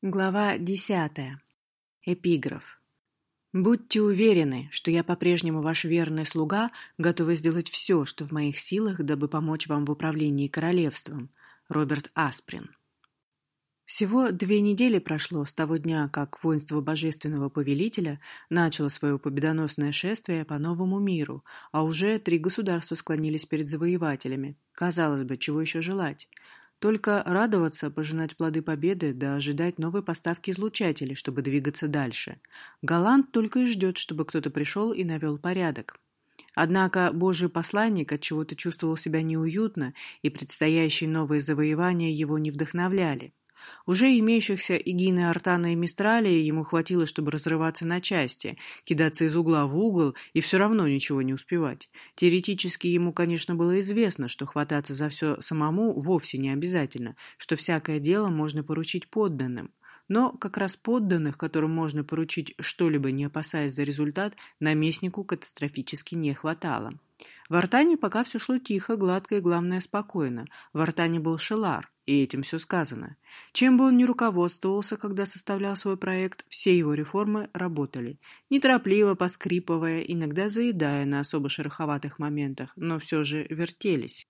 Глава десятая. Эпиграф. «Будьте уверены, что я по-прежнему ваш верный слуга, готовый сделать все, что в моих силах, дабы помочь вам в управлении королевством». Роберт Асприн. Всего две недели прошло с того дня, как воинство Божественного Повелителя начало свое победоносное шествие по новому миру, а уже три государства склонились перед завоевателями. Казалось бы, чего еще желать? Только радоваться, пожинать плоды победы, да ожидать новой поставки излучателей, чтобы двигаться дальше. Голланд только и ждет, чтобы кто-то пришел и навел порядок. Однако Божий посланник от чего то чувствовал себя неуютно, и предстоящие новые завоевания его не вдохновляли. Уже имеющихся Игины, Артана и Мистралии ему хватило, чтобы разрываться на части, кидаться из угла в угол и все равно ничего не успевать. Теоретически ему, конечно, было известно, что хвататься за все самому вовсе не обязательно, что всякое дело можно поручить подданным. Но как раз подданных, которым можно поручить что-либо, не опасаясь за результат, наместнику катастрофически не хватало. В Артане пока все шло тихо, гладко и, главное, спокойно. В Артане был Шелар, и этим все сказано. Чем бы он ни руководствовался, когда составлял свой проект, все его реформы работали. Неторопливо, поскрипывая, иногда заедая на особо шероховатых моментах, но все же вертелись.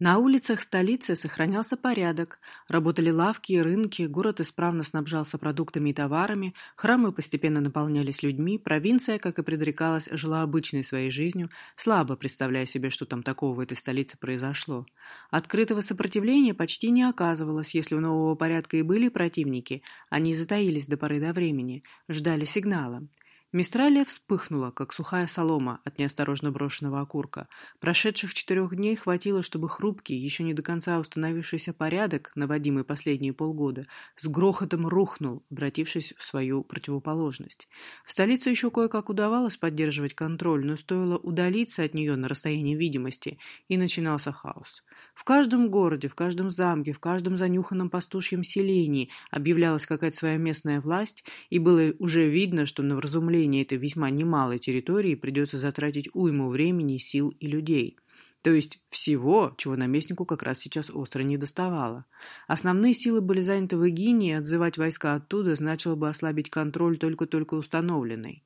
На улицах столицы сохранялся порядок, работали лавки и рынки, город исправно снабжался продуктами и товарами, храмы постепенно наполнялись людьми, провинция, как и предрекалось, жила обычной своей жизнью, слабо представляя себе, что там такого в этой столице произошло. Открытого сопротивления почти не оказывалось, если у нового порядка и были противники, они затаились до поры до времени, ждали сигнала. Мистралия вспыхнула, как сухая солома от неосторожно брошенного окурка. Прошедших четырех дней хватило, чтобы хрупкий, еще не до конца установившийся порядок, наводимый последние полгода, с грохотом рухнул, обратившись в свою противоположность. В столице еще кое-как удавалось поддерживать контроль, но стоило удалиться от нее на расстояние видимости, и начинался хаос. В каждом городе, в каждом замке, в каждом занюханном пастушьем селении объявлялась какая-то своя местная власть, и было уже видно, что на вразумление этой весьма немалой территории придется затратить уйму времени, сил и людей. То есть всего, чего наместнику как раз сейчас остро не доставало. Основные силы были заняты в Эгине, и отзывать войска оттуда значило бы ослабить контроль только-только установленный.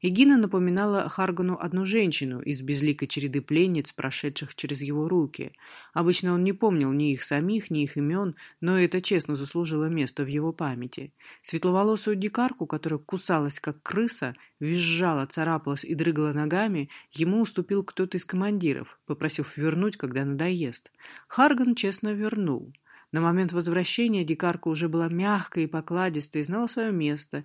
Егина напоминала Харгану одну женщину из безликой череды пленниц, прошедших через его руки. Обычно он не помнил ни их самих, ни их имен, но это честно заслужило место в его памяти. Светловолосую дикарку, которая кусалась как крыса, визжала, царапалась и дрыгала ногами, ему уступил кто-то из командиров, попросив вернуть, когда надоест. Харган честно вернул. На момент возвращения дикарка уже была мягкой и покладистой, знала свое место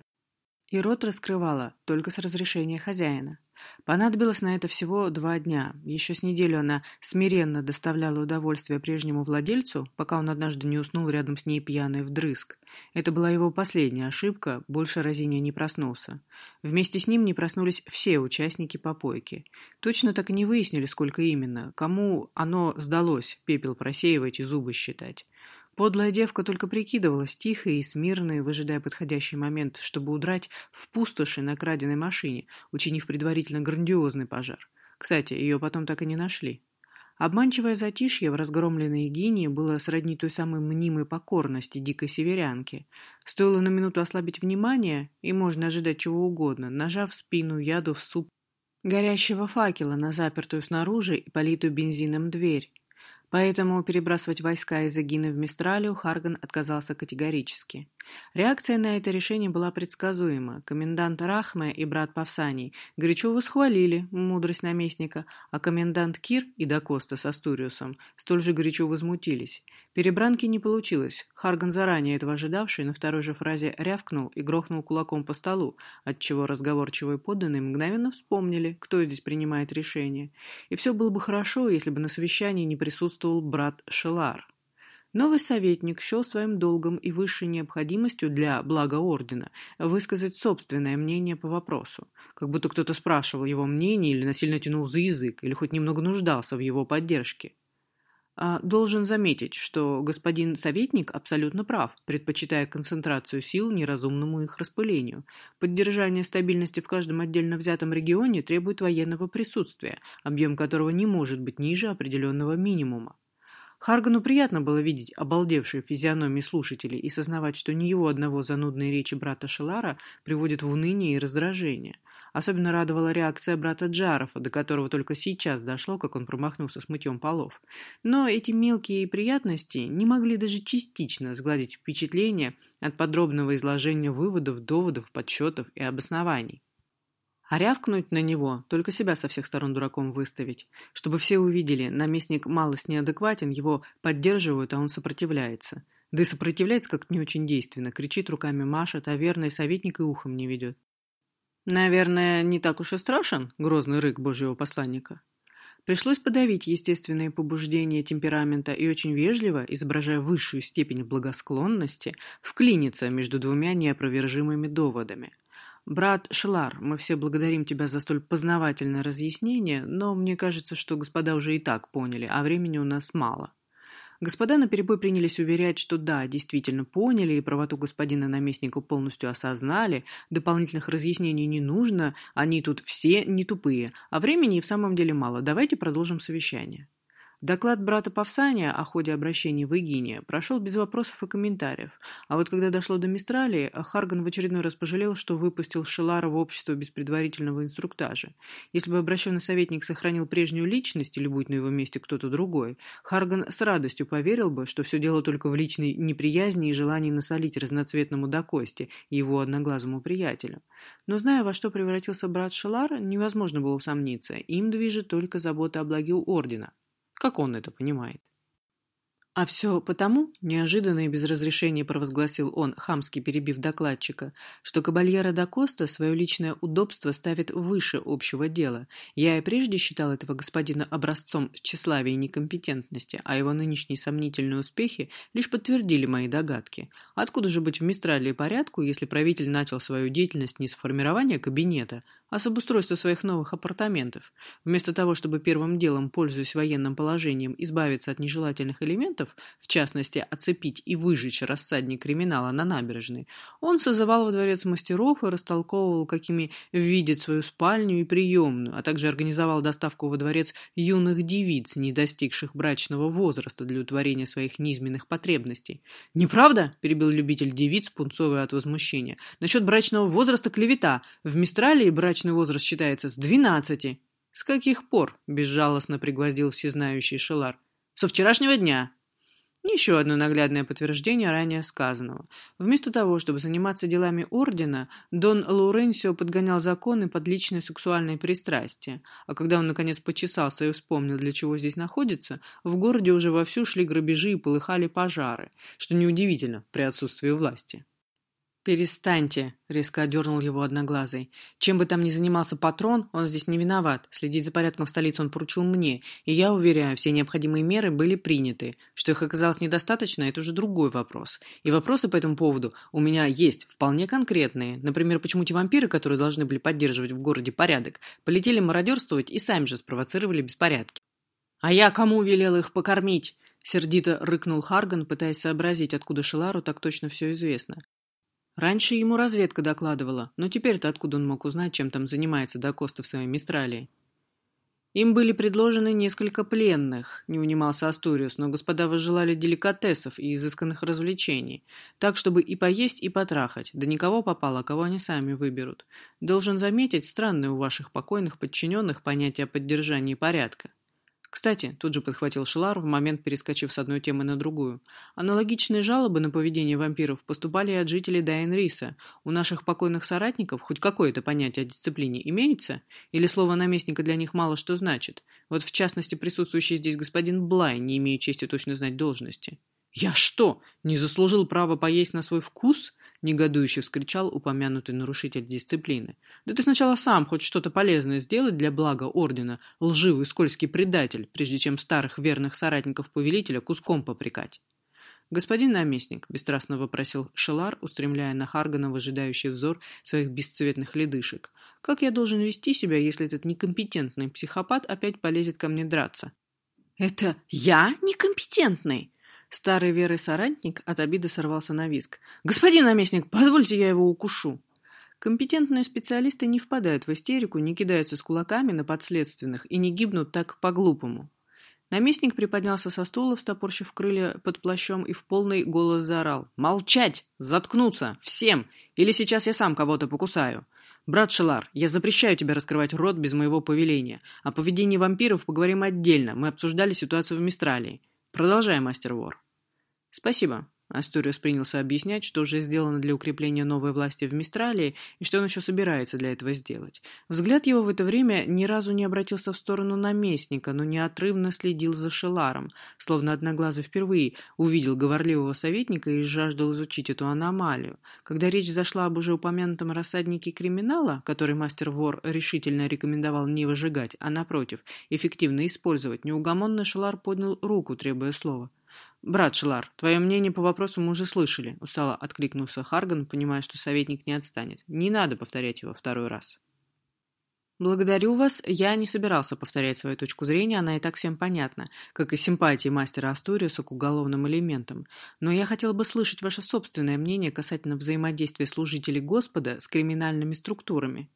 и рот раскрывала только с разрешения хозяина. Понадобилось на это всего два дня. Еще с неделю она смиренно доставляла удовольствие прежнему владельцу, пока он однажды не уснул рядом с ней пьяный вдрызг. Это была его последняя ошибка, больше Розиния не проснулся. Вместе с ним не проснулись все участники попойки. Точно так и не выяснили, сколько именно, кому оно сдалось пепел просеивать и зубы считать. Подлая девка только прикидывалась тихой и смирной, выжидая подходящий момент, чтобы удрать в пустоши на краденой машине, учинив предварительно грандиозный пожар. Кстати, ее потом так и не нашли. Обманчивое затишье в разгромленной Гинии было сродни той самой мнимой покорности дикой северянки. Стоило на минуту ослабить внимание, и можно ожидать чего угодно, нажав спину яду в суп горящего факела на запертую снаружи и политую бензином дверь. Поэтому перебрасывать войска из Агины в Мистралию Харган отказался категорически. Реакция на это решение была предсказуема. Комендант Рахме и брат Павсаний горячо восхвалили мудрость наместника, а комендант Кир и Дакоста с Астуриусом столь же горячо возмутились. Перебранки не получилось. Харган, заранее этого ожидавший, на второй же фразе рявкнул и грохнул кулаком по столу, отчего разговорчивые подданные мгновенно вспомнили, кто здесь принимает решение. И все было бы хорошо, если бы на совещании не присутствовал брат Шелар. Новый советник счел своим долгом и высшей необходимостью для блага ордена высказать собственное мнение по вопросу, как будто кто-то спрашивал его мнение или насильно тянул за язык, или хоть немного нуждался в его поддержке. А должен заметить, что господин советник абсолютно прав, предпочитая концентрацию сил неразумному их распылению. Поддержание стабильности в каждом отдельно взятом регионе требует военного присутствия, объем которого не может быть ниже определенного минимума. Харгану приятно было видеть обалдевшие физиономии слушателей и сознавать, что не его одного занудные речи брата Шелара приводят в уныние и раздражение. Особенно радовала реакция брата Джарофа, до которого только сейчас дошло, как он промахнулся с мытьем полов. Но эти мелкие приятности не могли даже частично сгладить впечатление от подробного изложения выводов, доводов, подсчетов и обоснований. А рявкнуть на него, только себя со всех сторон дураком выставить. Чтобы все увидели, наместник малость неадекватен, его поддерживают, а он сопротивляется. Да и сопротивляется как-то не очень действенно, кричит руками машет, а верный советник и ухом не ведет. Наверное, не так уж и страшен грозный рык божьего посланника. Пришлось подавить естественные побуждения темперамента и очень вежливо, изображая высшую степень благосклонности, вклиниться между двумя неопровержимыми доводами – «Брат Шлар, мы все благодарим тебя за столь познавательное разъяснение, но мне кажется, что господа уже и так поняли, а времени у нас мало». Господа наперебой принялись уверять, что да, действительно поняли и правоту господина наместника полностью осознали, дополнительных разъяснений не нужно, они тут все не тупые, а времени и в самом деле мало, давайте продолжим совещание. Доклад брата Павсания о ходе обращений в Игине прошел без вопросов и комментариев, а вот когда дошло до Мистралии, Харган в очередной раз пожалел, что выпустил Шелара в общество без предварительного инструктажа. Если бы обращенный советник сохранил прежнюю личность или будь на его месте кто-то другой, Харган с радостью поверил бы, что все дело только в личной неприязни и желании насолить разноцветному до кости и его одноглазому приятелю. Но зная, во что превратился брат Шелар, невозможно было усомниться, им движет только забота о благе Ордена. Как он это понимает? А все потому, неожиданно и без разрешения провозгласил он, хамски перебив докладчика, что Кабальера да Коста свое личное удобство ставит выше общего дела. Я и прежде считал этого господина образцом тщеславия и некомпетентности, а его нынешние сомнительные успехи лишь подтвердили мои догадки. Откуда же быть в Мистрале порядку, если правитель начал свою деятельность не с формирования кабинета, а с обустройства своих новых апартаментов. Вместо того, чтобы первым делом, пользуясь военным положением, избавиться от нежелательных элементов, в частности, оцепить и выжечь рассадник криминала на набережной, он созывал во дворец мастеров и растолковывал, какими видит свою спальню и приемную, а также организовал доставку во дворец юных девиц, не достигших брачного возраста для утворения своих низменных потребностей. «Неправда?» – перебил любитель девиц, пунцовый от возмущения. «Насчет брачного возраста клевета. В Мистралии брачный возраст считается с двенадцати. С каких пор? Безжалостно пригвоздил всезнающий Шелар. Со вчерашнего дня. Еще одно наглядное подтверждение ранее сказанного. Вместо того, чтобы заниматься делами ордена, Дон Лауренсио подгонял законы под личное сексуальное пристрастие, а когда он наконец почесался и вспомнил, для чего здесь находится, в городе уже вовсю шли грабежи и полыхали пожары, что неудивительно при отсутствии власти. «Перестаньте», — резко одернул его одноглазый. «Чем бы там ни занимался патрон, он здесь не виноват. Следить за порядком в столице он поручил мне, и я уверяю, все необходимые меры были приняты. Что их оказалось недостаточно, это уже другой вопрос. И вопросы по этому поводу у меня есть, вполне конкретные. Например, почему те вампиры, которые должны были поддерживать в городе порядок, полетели мародерствовать и сами же спровоцировали беспорядки. «А я кому велел их покормить?» Сердито рыкнул Харган, пытаясь сообразить, откуда Шелару так точно все известно. Раньше ему разведка докладывала, но теперь-то откуда он мог узнать, чем там занимается Дакоста в своей Мистралии? Им были предложены несколько пленных, не унимался Астуриус, но господа возжелали деликатесов и изысканных развлечений, так, чтобы и поесть, и потрахать, да никого попало, кого они сами выберут. Должен заметить, странное у ваших покойных подчиненных понятие о поддержании порядка. Кстати, тут же подхватил Шелар, в момент перескочив с одной темы на другую. Аналогичные жалобы на поведение вампиров поступали и от жителей Дайенриса. У наших покойных соратников хоть какое-то понятие о дисциплине имеется? Или слово наместника для них мало что значит? Вот в частности присутствующий здесь господин Блай, не имея чести точно знать должности. «Я что, не заслужил право поесть на свой вкус?» Негодующе вскричал упомянутый нарушитель дисциплины. «Да ты сначала сам хоть что-то полезное сделать для блага ордена, лживый скользкий предатель, прежде чем старых верных соратников повелителя куском попрекать». «Господин наместник», — бесстрастно вопросил Шелар, устремляя на Харгана выжидающий взор своих бесцветных ледышек, «как я должен вести себя, если этот некомпетентный психопат опять полезет ко мне драться?» «Это я некомпетентный?» Старый верый соратник от обиды сорвался на виск. «Господин наместник, позвольте я его укушу!» Компетентные специалисты не впадают в истерику, не кидаются с кулаками на подследственных и не гибнут так по-глупому. Наместник приподнялся со стула, встопорщив крылья под плащом и в полный голос заорал. «Молчать! Заткнуться! Всем! Или сейчас я сам кого-то покусаю! Брат Шелар, я запрещаю тебе раскрывать рот без моего повеления. О поведении вампиров поговорим отдельно. Мы обсуждали ситуацию в Мистралии. Продолжай, мастер вор». «Спасибо», Астуриус принялся объяснять, что уже сделано для укрепления новой власти в Мистралии и что он еще собирается для этого сделать. Взгляд его в это время ни разу не обратился в сторону наместника, но неотрывно следил за Шеларом, словно одноглазый впервые увидел говорливого советника и жаждал изучить эту аномалию. Когда речь зашла об уже упомянутом рассаднике криминала, который мастер-вор решительно рекомендовал не выжигать, а, напротив, эффективно использовать, неугомонный Шелар поднял руку, требуя слова. «Брат Шелар, твое мнение по вопросу мы уже слышали», — устало откликнулся Харган, понимая, что советник не отстанет. «Не надо повторять его второй раз». «Благодарю вас. Я не собирался повторять свою точку зрения, она и так всем понятна, как и симпатии мастера Астуриуса к уголовным элементам. Но я хотел бы слышать ваше собственное мнение касательно взаимодействия служителей Господа с криминальными структурами».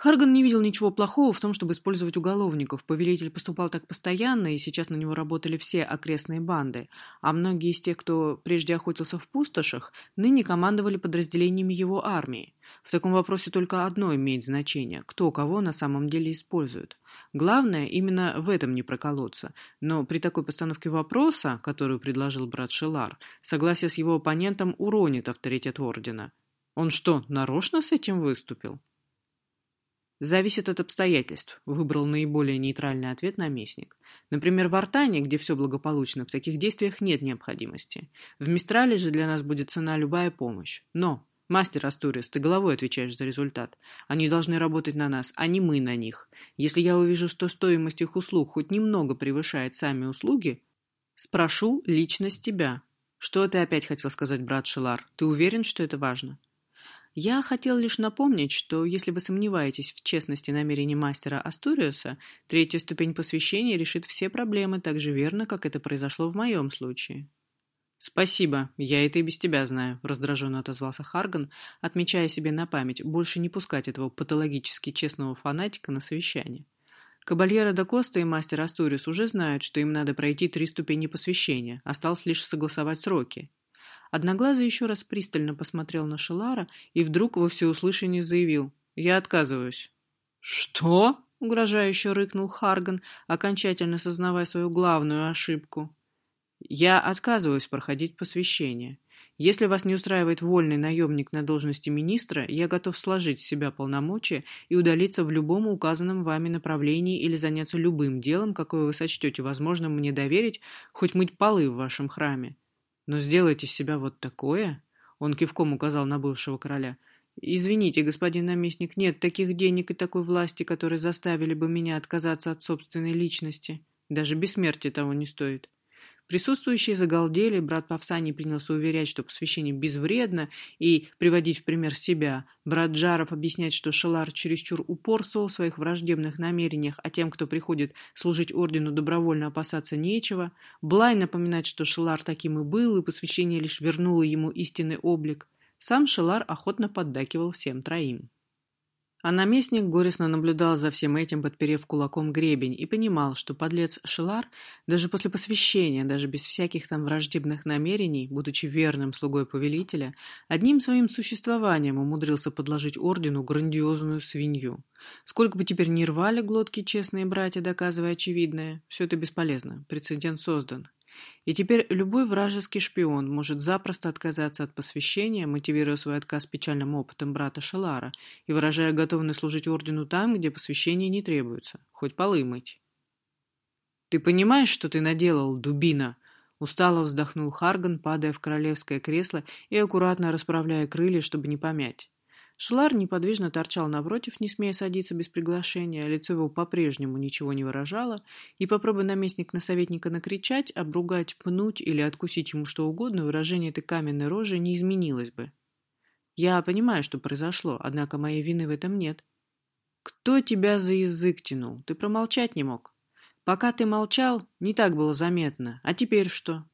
Харган не видел ничего плохого в том, чтобы использовать уголовников. Повелитель поступал так постоянно, и сейчас на него работали все окрестные банды. А многие из тех, кто прежде охотился в пустошах, ныне командовали подразделениями его армии. В таком вопросе только одно имеет значение – кто кого на самом деле использует. Главное именно в этом не проколоться. Но при такой постановке вопроса, которую предложил брат Шелар, согласие с его оппонентом уронит авторитет Ордена. Он что, нарочно с этим выступил? Зависит от обстоятельств, выбрал наиболее нейтральный ответ наместник. Например, в Артане, где все благополучно, в таких действиях нет необходимости. В Мистрале же для нас будет цена любая помощь. Но, мастер Астуриус, ты головой отвечаешь за результат. Они должны работать на нас, а не мы на них. Если я увижу, что стоимость их услуг хоть немного превышает сами услуги, спрошу лично с тебя. Что ты опять хотел сказать, брат Шелар? Ты уверен, что это важно? Я хотел лишь напомнить, что если вы сомневаетесь в честности намерений мастера Астуриуса, третья ступень посвящения решит все проблемы так же верно, как это произошло в моем случае. «Спасибо, я это и без тебя знаю», — раздраженно отозвался Харган, отмечая себе на память больше не пускать этого патологически честного фанатика на совещание. Кабальера да Коста и мастер Астуриус уже знают, что им надо пройти три ступени посвящения, осталось лишь согласовать сроки. Одноглазый еще раз пристально посмотрел на Шелара и вдруг во всеуслышание заявил «Я отказываюсь». «Что?» — угрожающе рыкнул Харган, окончательно сознавая свою главную ошибку. «Я отказываюсь проходить посвящение. Если вас не устраивает вольный наемник на должности министра, я готов сложить с себя полномочия и удалиться в любом указанном вами направлении или заняться любым делом, какое вы сочтете возможным мне доверить, хоть мыть полы в вашем храме. Но сделайте из себя вот такое, он кивком указал на бывшего короля. Извините, господин наместник, нет таких денег и такой власти, которые заставили бы меня отказаться от собственной личности. Даже бессмертие того не стоит. Присутствующие загалдели, брат Павсаний принялся уверять, что посвящение безвредно, и приводить в пример себя. Брат Джаров объяснять, что Шелар чересчур упорствовал в своих враждебных намерениях, а тем, кто приходит служить ордену, добровольно опасаться нечего. Блай напоминать, что Шелар таким и был, и посвящение лишь вернуло ему истинный облик. Сам Шелар охотно поддакивал всем троим. А наместник горестно наблюдал за всем этим, подперев кулаком гребень, и понимал, что подлец Шелар, даже после посвящения, даже без всяких там враждебных намерений, будучи верным слугой повелителя, одним своим существованием умудрился подложить ордену грандиозную свинью. Сколько бы теперь ни рвали глотки честные братья, доказывая очевидное, все это бесполезно, прецедент создан. И теперь любой вражеский шпион может запросто отказаться от посвящения, мотивируя свой отказ печальным опытом брата Шелара и выражая готовность служить ордену там, где посвящение не требуется, хоть полы мыть. «Ты понимаешь, что ты наделал, дубина?» Устало вздохнул Харган, падая в королевское кресло и аккуратно расправляя крылья, чтобы не помять. Шлар неподвижно торчал напротив, не смея садиться без приглашения, лицо его по-прежнему ничего не выражало, и попробуй наместник на советника накричать, обругать, пнуть или откусить ему что угодно, выражение этой каменной рожи не изменилось бы. Я понимаю, что произошло, однако моей вины в этом нет. Кто тебя за язык тянул? Ты промолчать не мог. Пока ты молчал, не так было заметно. А теперь что?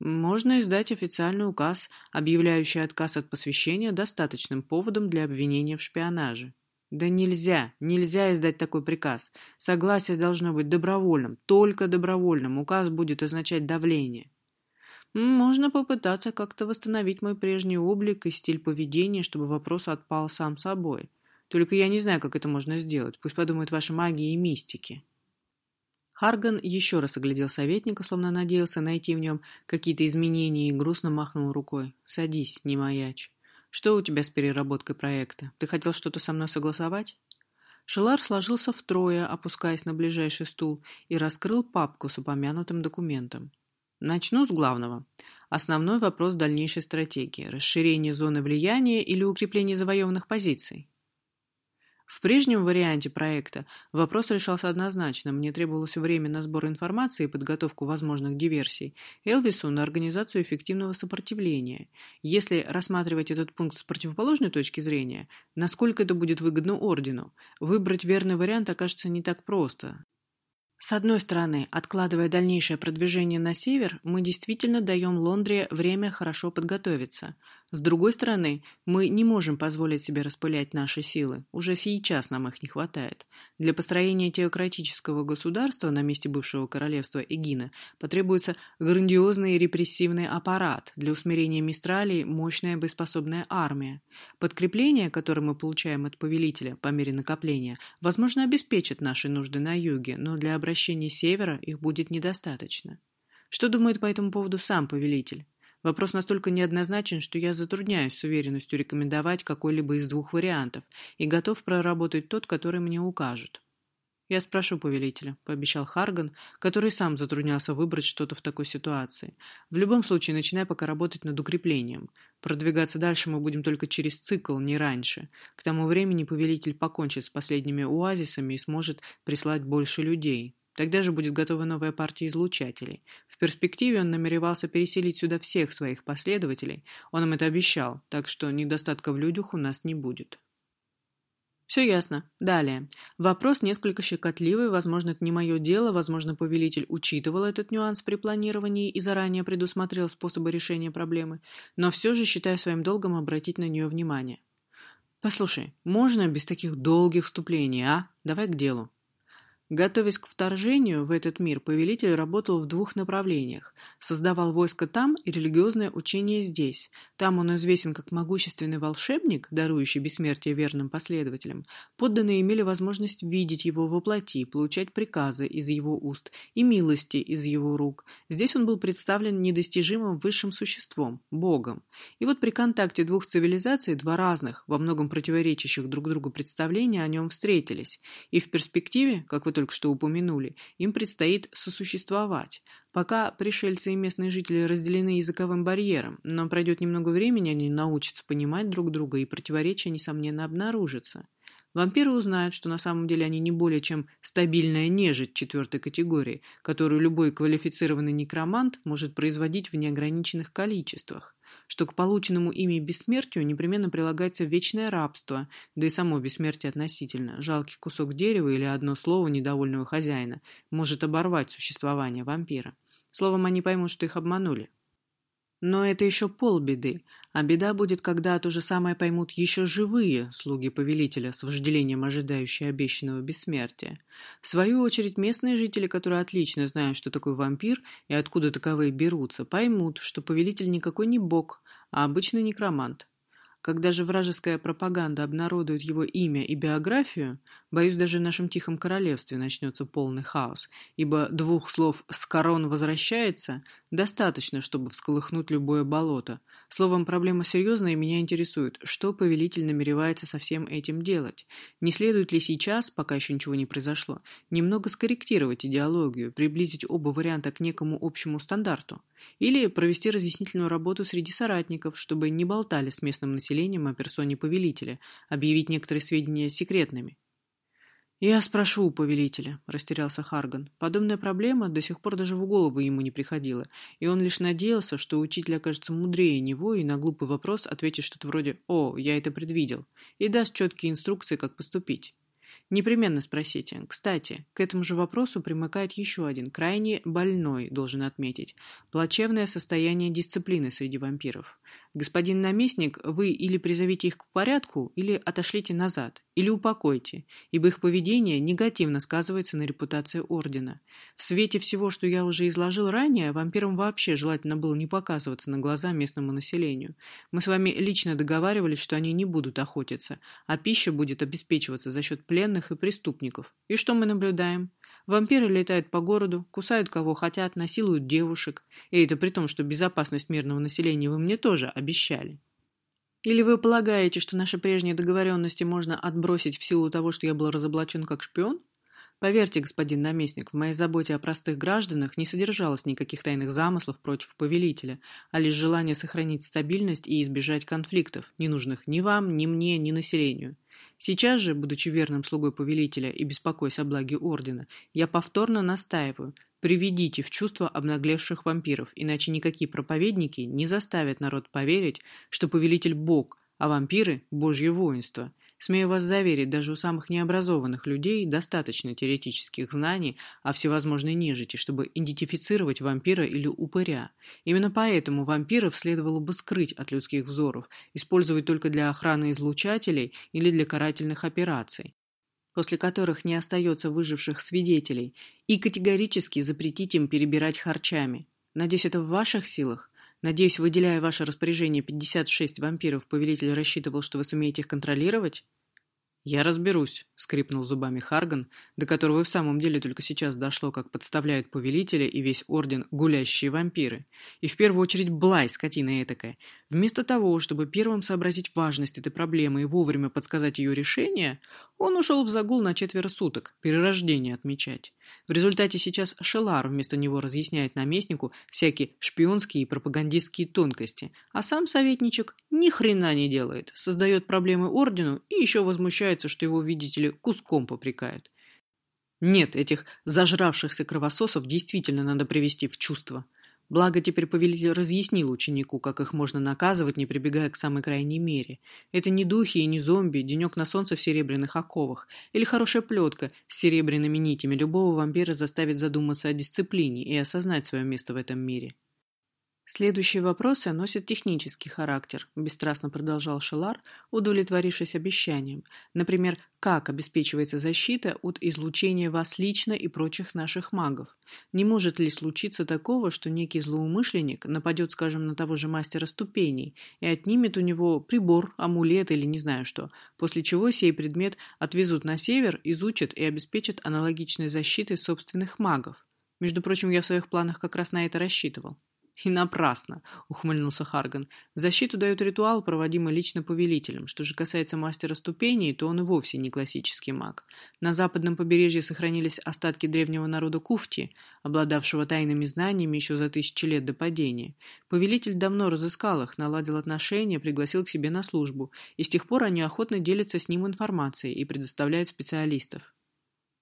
Можно издать официальный указ, объявляющий отказ от посвящения достаточным поводом для обвинения в шпионаже. Да нельзя, нельзя издать такой приказ. Согласие должно быть добровольным, только добровольным. Указ будет означать давление. Можно попытаться как-то восстановить мой прежний облик и стиль поведения, чтобы вопрос отпал сам собой. Только я не знаю, как это можно сделать. Пусть подумают ваши магии и мистики. Харган еще раз оглядел советника, словно надеялся найти в нем какие-то изменения, и грустно махнул рукой. «Садись, не маячь. Что у тебя с переработкой проекта? Ты хотел что-то со мной согласовать?» Шелар сложился втрое, опускаясь на ближайший стул, и раскрыл папку с упомянутым документом. Начну с главного. Основной вопрос дальнейшей стратегии – расширение зоны влияния или укрепление завоеванных позиций. В прежнем варианте проекта вопрос решался однозначно, мне требовалось время на сбор информации и подготовку возможных диверсий, Элвису на организацию эффективного сопротивления. Если рассматривать этот пункт с противоположной точки зрения, насколько это будет выгодно Ордену, выбрать верный вариант окажется не так просто. С одной стороны, откладывая дальнейшее продвижение на север, мы действительно даем Лондре время хорошо подготовиться. С другой стороны, мы не можем позволить себе распылять наши силы. Уже сейчас нам их не хватает. Для построения теократического государства на месте бывшего королевства Эгина потребуется грандиозный репрессивный аппарат, для усмирения Мистралии – мощная боеспособная армия. Подкрепление, которое мы получаем от повелителя по мере накопления, возможно, обеспечит наши нужды на юге, но для обращения севера их будет недостаточно. Что думает по этому поводу сам повелитель? Вопрос настолько неоднозначен, что я затрудняюсь с уверенностью рекомендовать какой-либо из двух вариантов и готов проработать тот, который мне укажут. «Я спрошу повелителя», — пообещал Харган, который сам затруднялся выбрать что-то в такой ситуации. «В любом случае, начинай пока работать над укреплением. Продвигаться дальше мы будем только через цикл, не раньше. К тому времени повелитель покончит с последними оазисами и сможет прислать больше людей. Тогда же будет готова новая партия излучателей. В перспективе он намеревался переселить сюда всех своих последователей. Он им это обещал, так что недостатка в людях у нас не будет. Все ясно. Далее. Вопрос несколько щекотливый, возможно, это не мое дело, возможно, повелитель учитывал этот нюанс при планировании и заранее предусмотрел способы решения проблемы, но все же считаю своим долгом обратить на нее внимание. Послушай, можно без таких долгих вступлений, а? Давай к делу. Готовясь к вторжению в этот мир, повелитель работал в двух направлениях. Создавал войско там и религиозное учение здесь. Там он известен как могущественный волшебник, дарующий бессмертие верным последователям. Подданные имели возможность видеть его воплоти, получать приказы из его уст и милости из его рук. Здесь он был представлен недостижимым высшим существом – Богом. И вот при контакте двух цивилизаций, два разных, во многом противоречащих друг другу представления о нем встретились. И в перспективе, как вы только что упомянули, им предстоит сосуществовать. Пока пришельцы и местные жители разделены языковым барьером, но пройдет немного времени, они научатся понимать друг друга, и противоречия, несомненно, обнаружатся. Вампиры узнают, что на самом деле они не более чем стабильная нежить четвертой категории, которую любой квалифицированный некромант может производить в неограниченных количествах что к полученному ими бессмертию непременно прилагается вечное рабство, да и само бессмертие относительно. Жалкий кусок дерева или одно слово недовольного хозяина может оборвать существование вампира. Словом, они поймут, что их обманули. Но это еще полбеды, а беда будет, когда то же самое поймут еще живые слуги повелителя с вожделением ожидающие обещанного бессмертия. В свою очередь местные жители, которые отлично знают, что такое вампир и откуда таковые берутся, поймут, что повелитель никакой не бог, а обычный некромант. Когда же вражеская пропаганда обнародует его имя и биографию, боюсь, даже в нашем тихом королевстве начнется полный хаос, ибо двух слов «скорон возвращается» достаточно, чтобы всколыхнуть любое болото. Словом, проблема серьезная и меня интересует, что повелитель намеревается со всем этим делать. Не следует ли сейчас, пока еще ничего не произошло, немного скорректировать идеологию, приблизить оба варианта к некому общему стандарту? Или провести разъяснительную работу среди соратников, чтобы не болтали с местным населением о персоне повелителя, объявить некоторые сведения секретными. «Я спрошу у повелителя», — растерялся Харган. Подобная проблема до сих пор даже в голову ему не приходила, и он лишь надеялся, что учитель окажется мудрее него и на глупый вопрос ответит что-то вроде «О, я это предвидел», и даст четкие инструкции, как поступить. Непременно спросите. Кстати, к этому же вопросу примыкает еще один, крайне больной, должен отметить. Плачевное состояние дисциплины среди вампиров. Господин наместник, вы или призовите их к порядку, или отошлите назад, или упокойте, ибо их поведение негативно сказывается на репутации Ордена. В свете всего, что я уже изложил ранее, вампирам вообще желательно было не показываться на глаза местному населению. Мы с вами лично договаривались, что они не будут охотиться, а пища будет обеспечиваться за счет пленных и преступников. И что мы наблюдаем? Вампиры летают по городу, кусают кого хотят, насилуют девушек. И это при том, что безопасность мирного населения вы мне тоже обещали. Или вы полагаете, что наши прежние договоренности можно отбросить в силу того, что я был разоблачен как шпион? Поверьте, господин наместник, в моей заботе о простых гражданах не содержалось никаких тайных замыслов против повелителя, а лишь желание сохранить стабильность и избежать конфликтов, не нужных ни вам, ни мне, ни населению. Сейчас же, будучи верным слугой повелителя и беспокоясь о благе ордена, я повторно настаиваю, приведите в чувство обнаглевших вампиров, иначе никакие проповедники не заставят народ поверить, что повелитель Бог, а вампиры – Божье воинство – Смею вас заверить, даже у самых необразованных людей достаточно теоретических знаний о всевозможной нежити, чтобы идентифицировать вампира или упыря. Именно поэтому вампиров следовало бы скрыть от людских взоров, использовать только для охраны излучателей или для карательных операций после которых не остается выживших свидетелей, и категорически запретить им перебирать харчами. Надеюсь, это в ваших силах? Надеюсь, выделяя ваше распоряжение 56 вампиров, повелитель рассчитывал, что вы сумеете их контролировать? «Я разберусь», — скрипнул зубами Харган, до которого и в самом деле только сейчас дошло, как подставляют повелителя и весь орден гулящие вампиры. И в первую очередь Блай, скотина этакая. Вместо того, чтобы первым сообразить важность этой проблемы и вовремя подсказать ее решение, он ушел в загул на четверо суток, перерождение отмечать. В результате сейчас Шелар вместо него разъясняет наместнику всякие шпионские и пропагандистские тонкости, а сам советничек ни хрена не делает, создает проблемы ордену и еще возмущается, что его, видите ли, куском попрекают. Нет, этих зажравшихся кровососов действительно надо привести в чувство. Благо, теперь повелитель разъяснил ученику, как их можно наказывать, не прибегая к самой крайней мере. Это не духи и не зомби, денек на солнце в серебряных оковах, или хорошая плетка с серебряными нитями любого вампира заставит задуматься о дисциплине и осознать свое место в этом мире. Следующие вопросы носят технический характер, бесстрастно продолжал Шелар, удовлетворившись обещанием. Например, как обеспечивается защита от излучения вас лично и прочих наших магов? Не может ли случиться такого, что некий злоумышленник нападет, скажем, на того же мастера ступеней и отнимет у него прибор, амулет или не знаю что, после чего сей предмет отвезут на север, изучат и обеспечат аналогичной защитой собственных магов? Между прочим, я в своих планах как раз на это рассчитывал. «И напрасно», — ухмыльнулся Харган. «Защиту дает ритуал, проводимый лично повелителем. Что же касается мастера ступеней, то он и вовсе не классический маг. На западном побережье сохранились остатки древнего народа Куфти, обладавшего тайными знаниями еще за тысячи лет до падения. Повелитель давно разыскал их, наладил отношения, пригласил к себе на службу, и с тех пор они охотно делятся с ним информацией и предоставляют специалистов.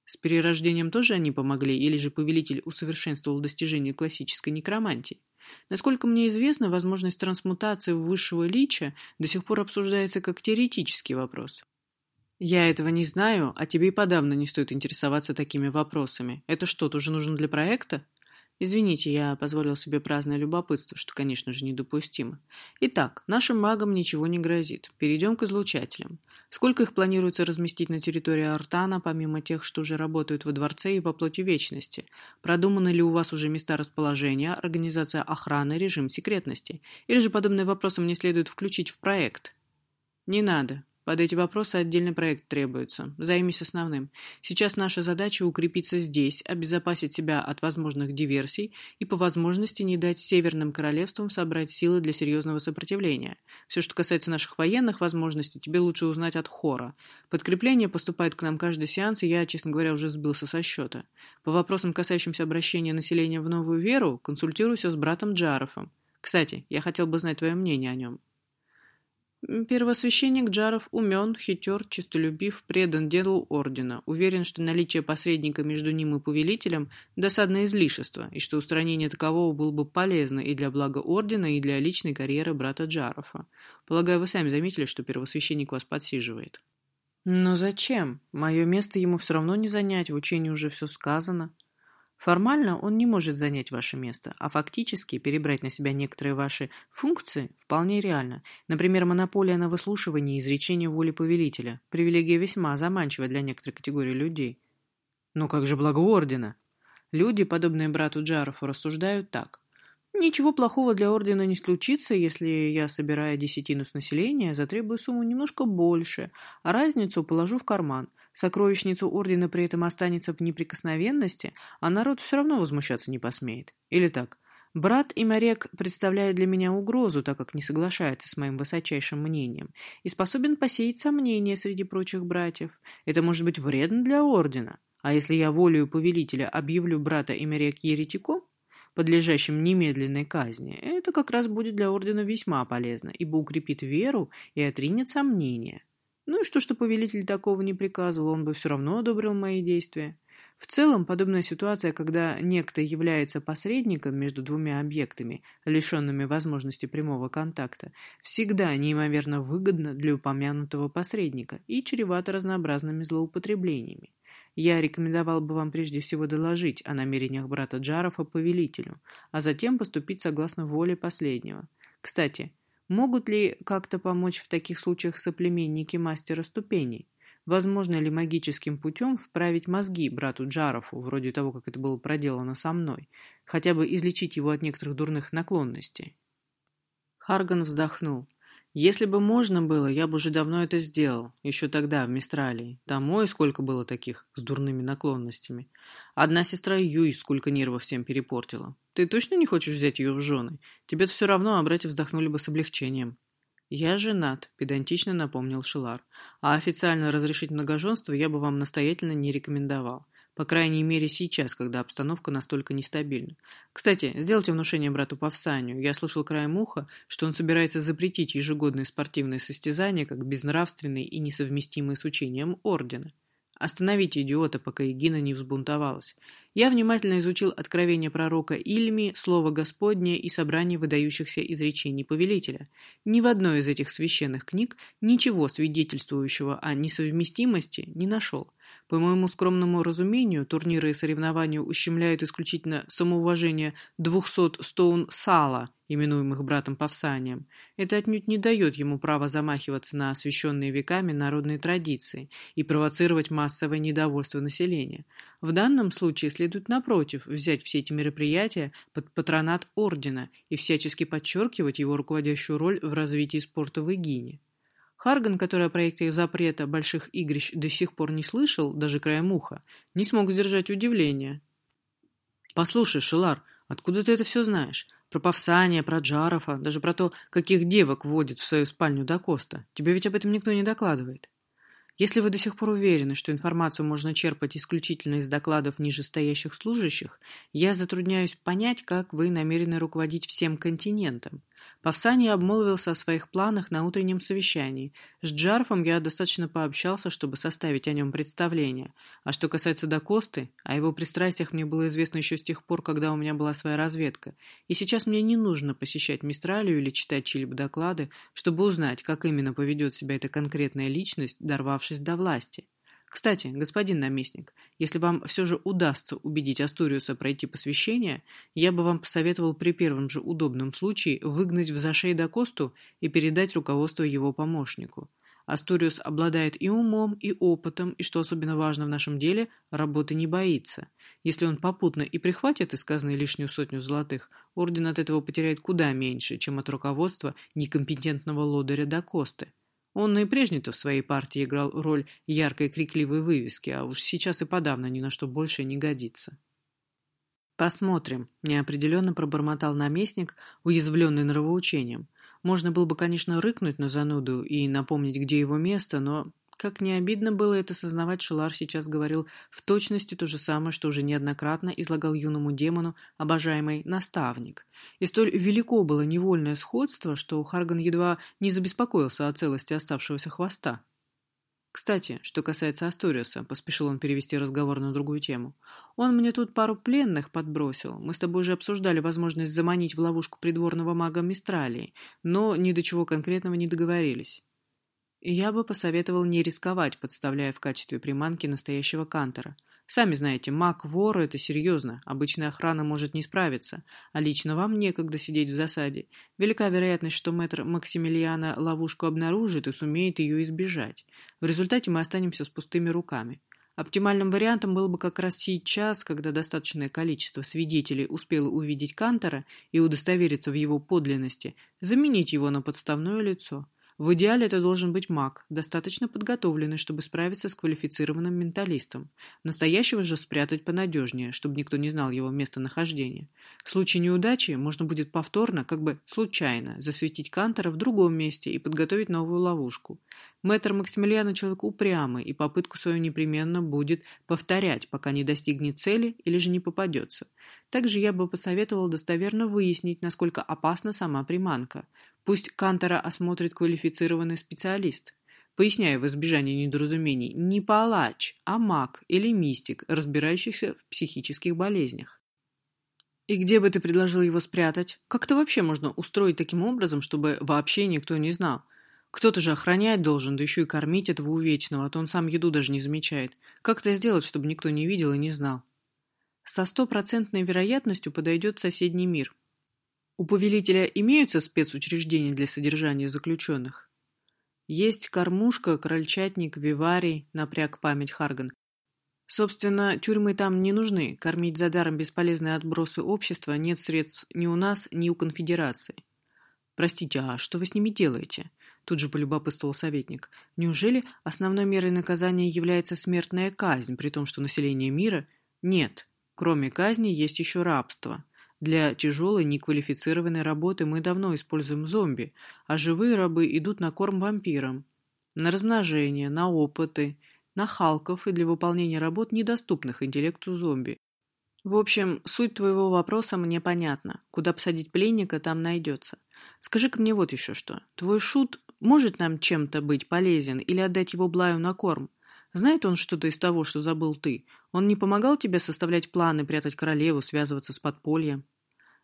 С перерождением тоже они помогли, или же повелитель усовершенствовал достижения классической некромантии? Насколько мне известно, возможность трансмутации в высшего лича до сих пор обсуждается как теоретический вопрос. Я этого не знаю, а тебе и подавно не стоит интересоваться такими вопросами. Это что, тоже нужно для проекта? Извините, я позволил себе праздное любопытство, что, конечно же, недопустимо. Итак, нашим магам ничего не грозит. Перейдем к излучателям. Сколько их планируется разместить на территории Артана, помимо тех, что уже работают во дворце и во плоти вечности? Продуманы ли у вас уже места расположения, организация охраны, режим секретности? Или же подобные вопросы мне следует включить в проект? Не надо. Под эти вопросы отдельный проект требуется. Займись основным. Сейчас наша задача укрепиться здесь, обезопасить себя от возможных диверсий и по возможности не дать Северным Королевствам собрать силы для серьезного сопротивления. Все, что касается наших военных возможностей, тебе лучше узнать от Хора. Подкрепление поступает к нам каждый сеанс, и я, честно говоря, уже сбился со счета. По вопросам, касающимся обращения населения в новую веру, консультируйся с братом Джарофом. Кстати, я хотел бы знать твое мнение о нем. Первосвященник Джаров умен, хитер, честолюбив, предан делу ордена, уверен, что наличие посредника между ним и повелителем – досадное излишество, и что устранение такового было бы полезно и для блага ордена, и для личной карьеры брата Джарова. Полагаю, вы сами заметили, что первосвященник вас подсиживает. Но зачем? Мое место ему все равно не занять, в учении уже все сказано. Формально он не может занять ваше место, а фактически перебрать на себя некоторые ваши функции вполне реально. Например, монополия на выслушивание изречения воли повелителя. Привилегия весьма заманчива для некоторой категории людей. Но как же благо ордена? Люди, подобные брату Джарофу, рассуждают так. Ничего плохого для ордена не случится, если я, собирая десятину с населения, затребую сумму немножко больше, а разницу положу в карман. Сокровищницу ордена при этом останется в неприкосновенности, а народ все равно возмущаться не посмеет. Или так. Брат Имарек представляет для меня угрозу, так как не соглашается с моим высочайшим мнением, и способен посеять сомнения среди прочих братьев. Это может быть вредно для ордена. А если я волею повелителя объявлю брата Имарек еретиком, подлежащим немедленной казни, это как раз будет для ордена весьма полезно, ибо укрепит веру и отринет сомнения. Ну и что, что повелитель такого не приказывал, он бы все равно одобрил мои действия. В целом, подобная ситуация, когда некто является посредником между двумя объектами, лишенными возможности прямого контакта, всегда неимоверно выгодна для упомянутого посредника и чревата разнообразными злоупотреблениями. Я рекомендовал бы вам прежде всего доложить о намерениях брата Джарова повелителю, а затем поступить согласно воле последнего. Кстати, могут ли как-то помочь в таких случаях соплеменники мастера ступеней? Возможно ли магическим путем вправить мозги брату Джарову, вроде того, как это было проделано со мной, хотя бы излечить его от некоторых дурных наклонностей? Харган вздохнул. Если бы можно было, я бы уже давно это сделал, еще тогда, в Мистралии. Там, ой, сколько было таких, с дурными наклонностями. Одна сестра Юй сколько нервов всем перепортила. Ты точно не хочешь взять ее в жены? Тебе-то все равно, а братья вздохнули бы с облегчением. «Я женат», — педантично напомнил Шилар. «А официально разрешить многоженство я бы вам настоятельно не рекомендовал. По крайней мере, сейчас, когда обстановка настолько нестабильна. Кстати, сделайте внушение брату Павсанию. Я слышал краем уха, что он собирается запретить ежегодные спортивные состязания как безнравственные и несовместимые с учением Ордена. Остановите идиота, пока Егина не взбунтовалась. Я внимательно изучил откровение пророка Ильми, слово Господне и собрание выдающихся изречений повелителя. Ни в одной из этих священных книг ничего свидетельствующего о несовместимости не нашел. По моему скромному разумению, турниры и соревнования ущемляют исключительно самоуважение двухсот стоун сала, именуемых братом Павсанием. Это отнюдь не дает ему права замахиваться на освященные веками народные традиции и провоцировать массовое недовольство населения. В данном случае следует, напротив, взять все эти мероприятия под патронат ордена и всячески подчеркивать его руководящую роль в развитии спорта в Игине. Харган, который о проекте запрета больших игрищ до сих пор не слышал, даже краем уха, не смог сдержать удивления. «Послушай, Шелар, откуда ты это все знаешь? Про Павсания, про Джарова, даже про то, каких девок водит в свою спальню до Коста. Тебе ведь об этом никто не докладывает». Если вы до сих пор уверены, что информацию можно черпать исключительно из докладов нижестоящих служащих, я затрудняюсь понять, как вы намерены руководить всем континентом. Павсаний обмолвился о своих планах на утреннем совещании. С Джарфом я достаточно пообщался, чтобы составить о нем представление. А что касается Дакосты, о его пристрастиях мне было известно еще с тех пор, когда у меня была своя разведка. И сейчас мне не нужно посещать Мистралию или читать чьи-либо доклады, чтобы узнать, как именно поведет себя эта конкретная личность, дорвавшись до власти. Кстати, господин наместник, если вам все же удастся убедить Астуриуса пройти посвящение, я бы вам посоветовал при первом же удобном случае выгнать в зашей до Косту и передать руководство его помощнику. Астуриус обладает и умом, и опытом, и, что особенно важно в нашем деле, работы не боится. Если он попутно и прихватит из казны лишнюю сотню золотых, орден от этого потеряет куда меньше, чем от руководства некомпетентного лодыря до Косты. Он и прежде-то в своей партии играл роль яркой крикливой вывески, а уж сейчас и подавно ни на что больше не годится. «Посмотрим», — неопределенно пробормотал наместник, уязвленный нравоучением. Можно было бы, конечно, рыкнуть на зануду и напомнить, где его место, но как не обидно было это сознавать, Шелар сейчас говорил в точности то же самое, что уже неоднократно излагал юному демону обожаемый наставник. И столь велико было невольное сходство, что Харган едва не забеспокоился о целости оставшегося хвоста. «Кстати, что касается Асториуса», — поспешил он перевести разговор на другую тему. «Он мне тут пару пленных подбросил. Мы с тобой уже обсуждали возможность заманить в ловушку придворного мага Мистралии, но ни до чего конкретного не договорились. Я бы посоветовал не рисковать, подставляя в качестве приманки настоящего кантора. Сами знаете, маг-вор – это серьезно. Обычная охрана может не справиться, а лично вам некогда сидеть в засаде. Велика вероятность, что мэтр Максимилиана ловушку обнаружит и сумеет ее избежать. В результате мы останемся с пустыми руками. Оптимальным вариантом был бы как раз сейчас, когда достаточное количество свидетелей успело увидеть Кантора и удостовериться в его подлинности, заменить его на подставное лицо. В идеале это должен быть маг, достаточно подготовленный, чтобы справиться с квалифицированным менталистом. Настоящего же спрятать понадежнее, чтобы никто не знал его местонахождения. В случае неудачи можно будет повторно, как бы случайно, засветить Кантора в другом месте и подготовить новую ловушку. Мэтр Максимилиана человек упрямый, и попытку свою непременно будет повторять, пока не достигнет цели или же не попадется. Также я бы посоветовал достоверно выяснить, насколько опасна сама приманка. Пусть Кантора осмотрит квалифицированный специалист. Поясняю в избежание недоразумений, не палач, а маг или мистик, разбирающийся в психических болезнях. И где бы ты предложил его спрятать? Как-то вообще можно устроить таким образом, чтобы вообще никто не знал? Кто-то же охранять должен, да еще и кормить этого увечного, а то он сам еду даже не замечает. Как это сделать, чтобы никто не видел и не знал? Со стопроцентной вероятностью подойдет соседний мир, у повелителя имеются спецучреждения для содержания заключенных? Есть кормушка, крольчатник, виварий, напряг память Харган. Собственно, тюрьмы там не нужны. Кормить за даром бесполезные отбросы общества нет средств ни у нас, ни у конфедерации. Простите, а что вы с ними делаете? Тут же полюбопытствовал советник. Неужели основной мерой наказания является смертная казнь, при том, что население мира... Нет, кроме казни есть еще рабство – для тяжелой, неквалифицированной работы мы давно используем зомби, а живые рабы идут на корм вампирам, на размножение, на опыты, на халков и для выполнения работ, недоступных интеллекту зомби. В общем, суть твоего вопроса мне понятна. Куда посадить пленника, там найдется. Скажи-ка мне вот еще что. Твой шут может нам чем-то быть полезен или отдать его Блаю на корм? Знает он что-то из того, что забыл ты? Он не помогал тебе составлять планы, прятать королеву, связываться с подпольем?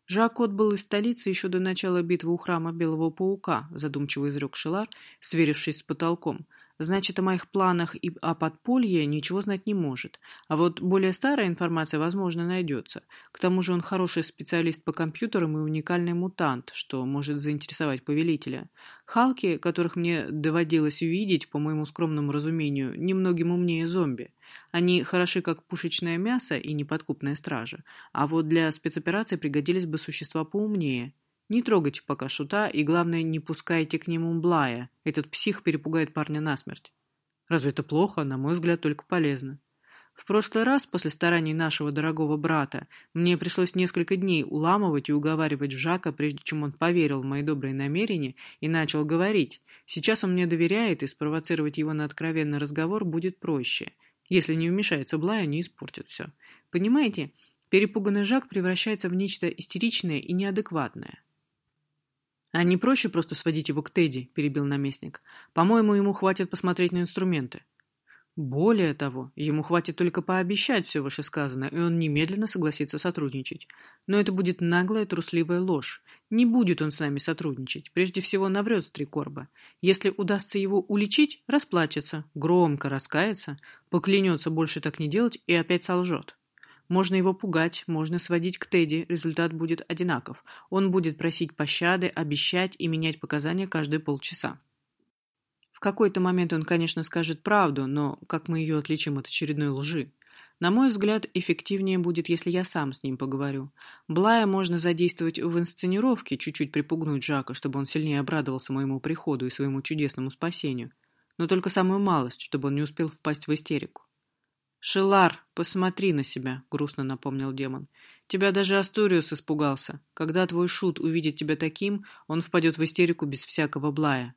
Жак отбыл из столицы еще до начала битвы у храма Белого Паука, задумчиво изрек Шелар, сверившись с потолком. Значит, о моих планах и о подполье ничего знать не может. А вот более старая информация, возможно, найдется. К тому же он хороший специалист по компьютерам и уникальный мутант, что может заинтересовать повелителя. Халки, которых мне доводилось видеть, по моему скромному разумению, немногим умнее зомби. Они хороши как пушечное мясо и неподкупная стража, а вот для спецоперации пригодились бы существа поумнее. Не трогайте пока шута и, главное, не пускайте к нему Блая. Этот псих перепугает парня насмерть. Разве это плохо? На мой взгляд, только полезно. В прошлый раз, после стараний нашего дорогого брата, мне пришлось несколько дней уламывать и уговаривать Жака, прежде чем он поверил в мои добрые намерения и начал говорить. Сейчас он мне доверяет, и спровоцировать его на откровенный разговор будет проще. Если не вмешается Блая, не испортит все. Понимаете, перепуганный Жак превращается в нечто истеричное и неадекватное. «А не проще просто сводить его к Тедди?» – перебил наместник. «По-моему, ему хватит посмотреть на инструменты». Более того, ему хватит только пообещать все вышесказанное, и он немедленно согласится сотрудничать. Но это будет наглая трусливая ложь. Не будет он с нами сотрудничать. Прежде всего, наврет Стрекорба. Если удастся его уличить, расплачется, громко раскается, поклянется больше так не делать и опять солжет. Можно его пугать, можно сводить к Тедди, результат будет одинаков. Он будет просить пощады, обещать и менять показания каждые полчаса. В какой-то момент он, конечно, скажет правду, но как мы ее отличим от очередной лжи? На мой взгляд, эффективнее будет, если я сам с ним поговорю. Блая можно задействовать в инсценировке, чуть-чуть припугнуть Жака, чтобы он сильнее обрадовался моему приходу и своему чудесному спасению. Но только самую малость, чтобы он не успел впасть в истерику. «Шелар, посмотри на себя», — грустно напомнил демон. «Тебя даже Астуриус испугался. Когда твой шут увидит тебя таким, он впадет в истерику без всякого блая».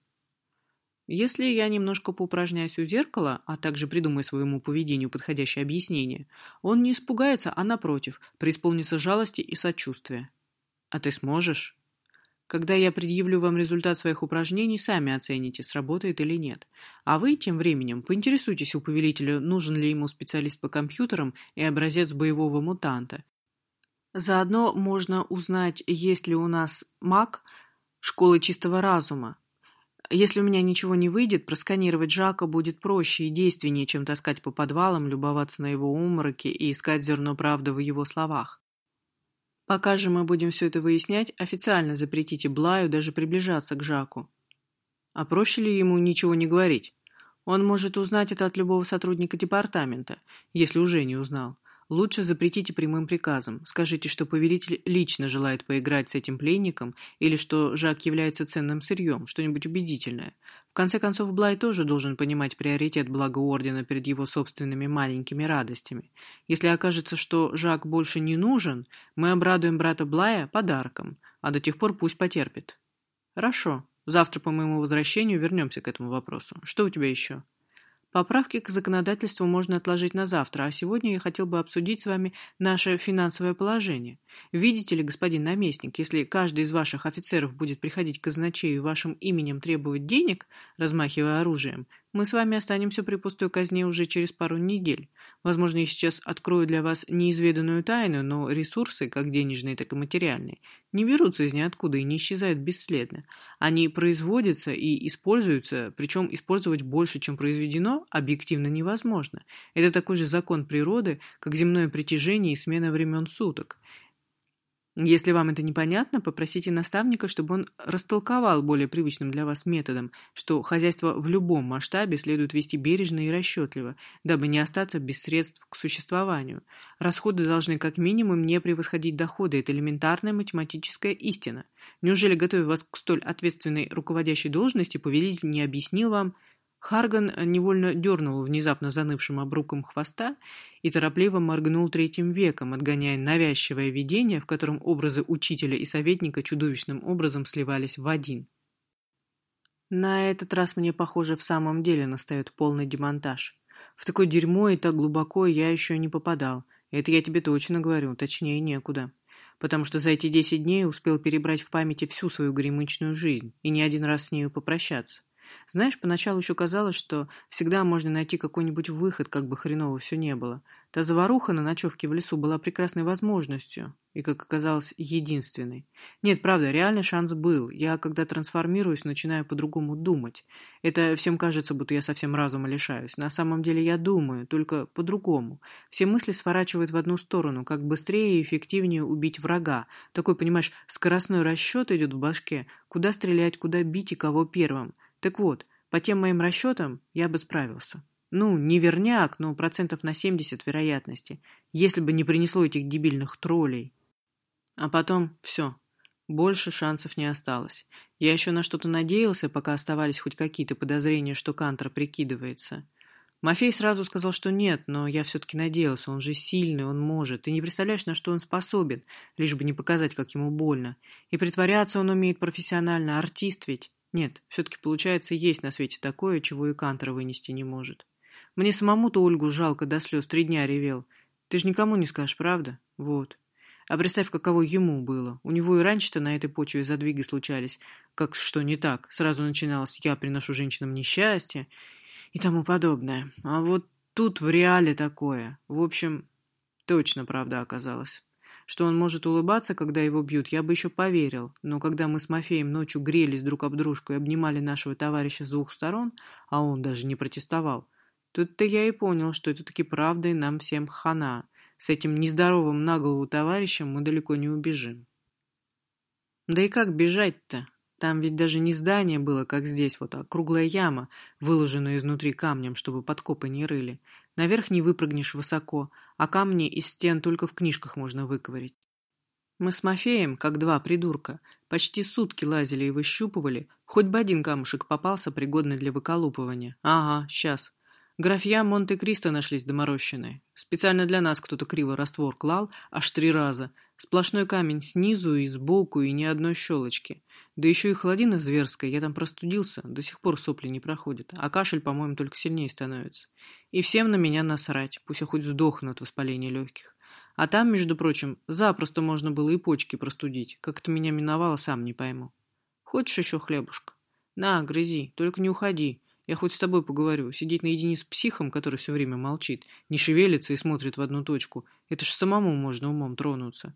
Если я немножко поупражняюсь у зеркала, а также придумаю своему поведению подходящее объяснение, он не испугается, а напротив, преисполнится жалости и сочувствия. А ты сможешь? Когда я предъявлю вам результат своих упражнений, сами оцените, сработает или нет. А вы, тем временем, поинтересуйтесь у повелителя, нужен ли ему специалист по компьютерам и образец боевого мутанта. Заодно можно узнать, есть ли у нас маг школы чистого разума. Если у меня ничего не выйдет, просканировать Жака будет проще и действеннее, чем таскать по подвалам, любоваться на его умороке и искать зерно правды в его словах. Пока же мы будем все это выяснять, официально запретите Блаю даже приближаться к Жаку. А проще ли ему ничего не говорить? Он может узнать это от любого сотрудника департамента, если уже не узнал. Лучше запретите прямым приказом. Скажите, что повелитель лично желает поиграть с этим пленником или что Жак является ценным сырьем, что-нибудь убедительное. Конце концов, Блай тоже должен понимать приоритет блага Ордена перед его собственными маленькими радостями. Если окажется, что Жак больше не нужен, мы обрадуем брата Блая подарком, а до тех пор пусть потерпит. Хорошо. Завтра по моему возвращению вернемся к этому вопросу. Что у тебя еще? Поправки к законодательству можно отложить на завтра, а сегодня я хотел бы обсудить с вами наше финансовое положение. Видите ли, господин наместник, если каждый из ваших офицеров будет приходить к казначею вашим именем требовать денег, размахивая оружием, мы с вами останемся при пустой казне уже через пару недель. Возможно, я сейчас открою для вас неизведанную тайну, но ресурсы, как денежные, так и материальные, не берутся из ниоткуда и не исчезают бесследно. Они производятся и используются, причем использовать больше, чем произведено, объективно невозможно. Это такой же закон природы, как земное притяжение и смена времен суток. Если вам это непонятно, попросите наставника, чтобы он растолковал более привычным для вас методом, что хозяйство в любом масштабе следует вести бережно и расчетливо, дабы не остаться без средств к существованию. Расходы должны как минимум не превосходить доходы. Это элементарная математическая истина. Неужели, готовя вас к столь ответственной руководящей должности, повелитель не объяснил вам, Харган невольно дернул внезапно занывшим обруком хвоста и торопливо моргнул третьим веком, отгоняя навязчивое видение, в котором образы учителя и советника чудовищным образом сливались в один. На этот раз мне, похоже, в самом деле настает полный демонтаж. В такое дерьмо и так глубоко я еще не попадал. Это я тебе точно говорю, точнее некуда. Потому что за эти десять дней успел перебрать в памяти всю свою гремычную жизнь и не один раз с нею попрощаться. Знаешь, поначалу еще казалось, что всегда можно найти какой-нибудь выход, как бы хреново все не было. Та заваруха на ночевке в лесу была прекрасной возможностью и, как оказалось, единственной. Нет, правда, реальный шанс был. Я, когда трансформируюсь, начинаю по-другому думать. Это всем кажется, будто я совсем разума лишаюсь. На самом деле я думаю, только по-другому. Все мысли сворачивают в одну сторону, как быстрее и эффективнее убить врага. Такой, понимаешь, скоростной расчет идет в башке. Куда стрелять, куда бить и кого первым. Так вот, по тем моим расчетам я бы справился. Ну, не верняк, но процентов на 70 вероятности, если бы не принесло этих дебильных троллей. А потом все, больше шансов не осталось. Я еще на что-то надеялся, пока оставались хоть какие-то подозрения, что Кантор прикидывается. Мафей сразу сказал, что нет, но я все-таки надеялся, он же сильный, он может. Ты не представляешь, на что он способен, лишь бы не показать, как ему больно. И притворяться он умеет профессионально, артист ведь. Нет, все-таки получается, есть на свете такое, чего и Кантор вынести не может. Мне самому-то Ольгу жалко до слез, три дня ревел. Ты же никому не скажешь, правда? Вот. А представь, каково ему было. У него и раньше-то на этой почве задвиги случались. Как что не так. Сразу начиналось «я приношу женщинам несчастье» и тому подобное. А вот тут в реале такое. В общем, точно правда оказалась. Что он может улыбаться, когда его бьют, я бы еще поверил, но когда мы с Мафеем ночью грелись друг об дружку и обнимали нашего товарища с двух сторон, а он даже не протестовал, тут-то я и понял, что это таки правда и нам всем хана. С этим нездоровым на голову товарищем мы далеко не убежим. Да и как бежать-то? Там ведь даже не здание было, как здесь, вот, а круглая яма, выложенная изнутри камнем, чтобы подкопы не рыли. Наверх не выпрыгнешь высоко, а камни из стен только в книжках можно выковырять. Мы с Мафеем, как два придурка, почти сутки лазили и выщупывали, хоть бы один камушек попался, пригодный для выколупывания. Ага, сейчас. Графья Монте-Кристо нашлись доморощенные. Специально для нас кто-то криво раствор клал, аж три раза. Сплошной камень снизу и сбоку, и ни одной щелочки. Да еще и холодина зверская, я там простудился, до сих пор сопли не проходят, а кашель, по-моему, только сильнее становится. И всем на меня насрать, пусть я хоть сдохну от воспаления легких. А там, между прочим, запросто можно было и почки простудить. Как это меня миновало, сам не пойму. Хочешь еще хлебушка? На, грызи, только не уходи. Я хоть с тобой поговорю. Сидеть наедине с психом, который все время молчит, не шевелится и смотрит в одну точку, это ж самому можно умом тронуться.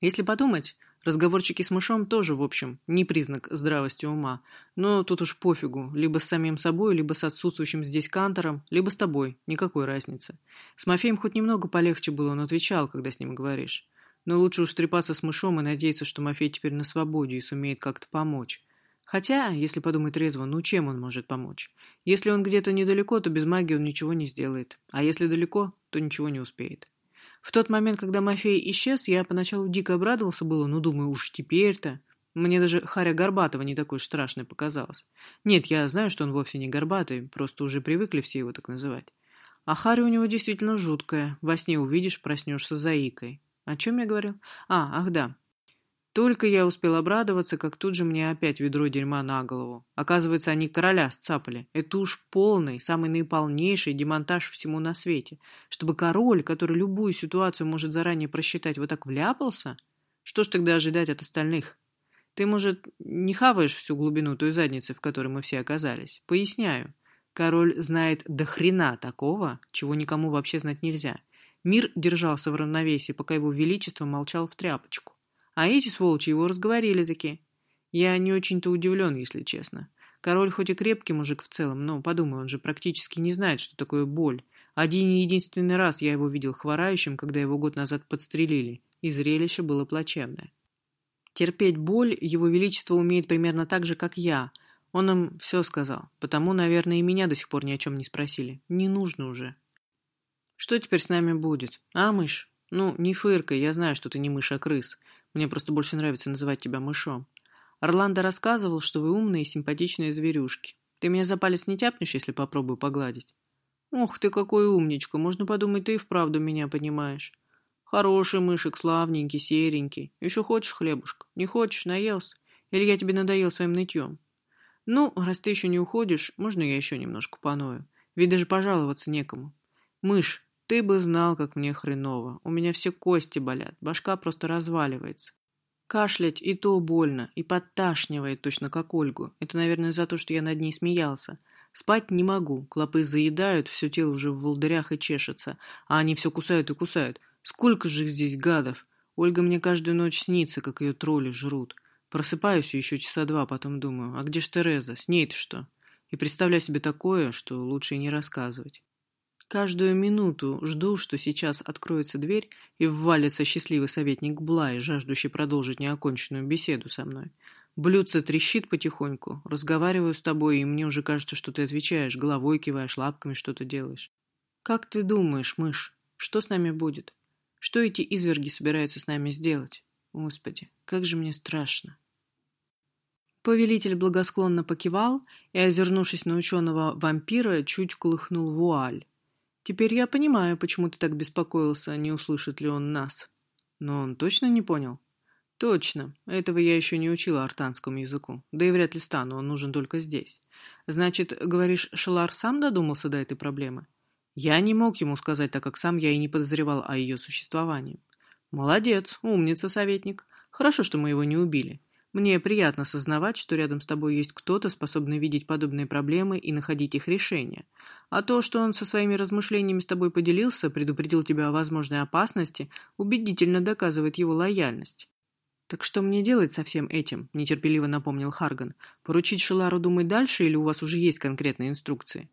Если подумать, Разговорчики с мышом тоже, в общем, не признак здравости ума. Но тут уж пофигу, либо с самим собой, либо с отсутствующим здесь кантором, либо с тобой, никакой разницы. С Мафеем хоть немного полегче было, он отвечал, когда с ним говоришь. Но лучше уж трепаться с мышом и надеяться, что Мафей теперь на свободе и сумеет как-то помочь. Хотя, если подумать трезво, ну чем он может помочь? Если он где-то недалеко, то без магии он ничего не сделает. А если далеко, то ничего не успеет. В тот момент, когда Мафей исчез, я поначалу дико обрадовался было, ну, думаю, уж теперь-то. Мне даже Харя Горбатова не такой уж страшной показалось. Нет, я знаю, что он вовсе не горбатый, просто уже привыкли все его так называть. А Харя у него действительно жуткая. Во сне увидишь, проснешься заикой. О чем я говорил? А, ах да. Только я успел обрадоваться, как тут же мне опять ведро дерьма на голову. Оказывается, они короля сцапали. Это уж полный, самый наиполнейший демонтаж всему на свете. Чтобы король, который любую ситуацию может заранее просчитать, вот так вляпался? Что ж тогда ожидать от остальных? Ты, может, не хаваешь всю глубину той задницы, в которой мы все оказались? Поясняю. Король знает до хрена такого, чего никому вообще знать нельзя. Мир держался в равновесии, пока его величество молчал в тряпочку. А эти сволочи его разговорили-таки. Я не очень-то удивлен, если честно. Король хоть и крепкий мужик в целом, но, подумай, он же практически не знает, что такое боль. Один и единственный раз я его видел хворающим, когда его год назад подстрелили, и зрелище было плачевное. Терпеть боль его величество умеет примерно так же, как я. Он им все сказал, потому, наверное, и меня до сих пор ни о чем не спросили. Не нужно уже. Что теперь с нами будет? А, мышь? Ну, не фыркай, я знаю, что ты не мышь, а крыс. Мне просто больше нравится называть тебя мышом. Орландо рассказывал, что вы умные и симпатичные зверюшки. Ты меня за палец не тяпнешь, если попробую погладить? Ох ты какой умничка, можно подумать, ты и вправду меня понимаешь. Хороший мышек, славненький, серенький. Еще хочешь хлебушка? Не хочешь, наелся? Или я тебе надоел своим нытьем? Ну, раз ты еще не уходишь, можно я еще немножко поною? Ведь даже пожаловаться некому. Мышь, ты бы знал, как мне хреново. У меня все кости болят, башка просто разваливается. Кашлять и то больно, и подташнивает точно как Ольгу. Это, наверное, за то, что я над ней смеялся. Спать не могу, клопы заедают, все тело уже в волдырях и чешется, а они все кусают и кусают. Сколько же здесь гадов! Ольга мне каждую ночь снится, как ее тролли жрут. Просыпаюсь еще часа два, потом думаю, а где ж Тереза? С ней-то что? И представляю себе такое, что лучше и не рассказывать. Каждую минуту жду, что сейчас откроется дверь и ввалится счастливый советник Блай, жаждущий продолжить неоконченную беседу со мной. Блюдце трещит потихоньку, разговариваю с тобой, и мне уже кажется, что ты отвечаешь, головой киваешь, лапками что-то делаешь. Как ты думаешь, мышь, что с нами будет? Что эти изверги собираются с нами сделать? Господи, как же мне страшно. Повелитель благосклонно покивал и, озернувшись на ученого-вампира, чуть колыхнул вуаль. Теперь я понимаю, почему ты так беспокоился, не услышит ли он нас. Но он точно не понял? Точно. Этого я еще не учила артанскому языку. Да и вряд ли стану, он нужен только здесь. Значит, говоришь, Шелар сам додумался до этой проблемы? Я не мог ему сказать, так как сам я и не подозревал о ее существовании. Молодец, умница, советник. Хорошо, что мы его не убили. Мне приятно сознавать, что рядом с тобой есть кто-то, способный видеть подобные проблемы и находить их решения. А то, что он со своими размышлениями с тобой поделился, предупредил тебя о возможной опасности, убедительно доказывает его лояльность. «Так что мне делать со всем этим?» – нетерпеливо напомнил Харган. «Поручить Шелару думать дальше или у вас уже есть конкретные инструкции?»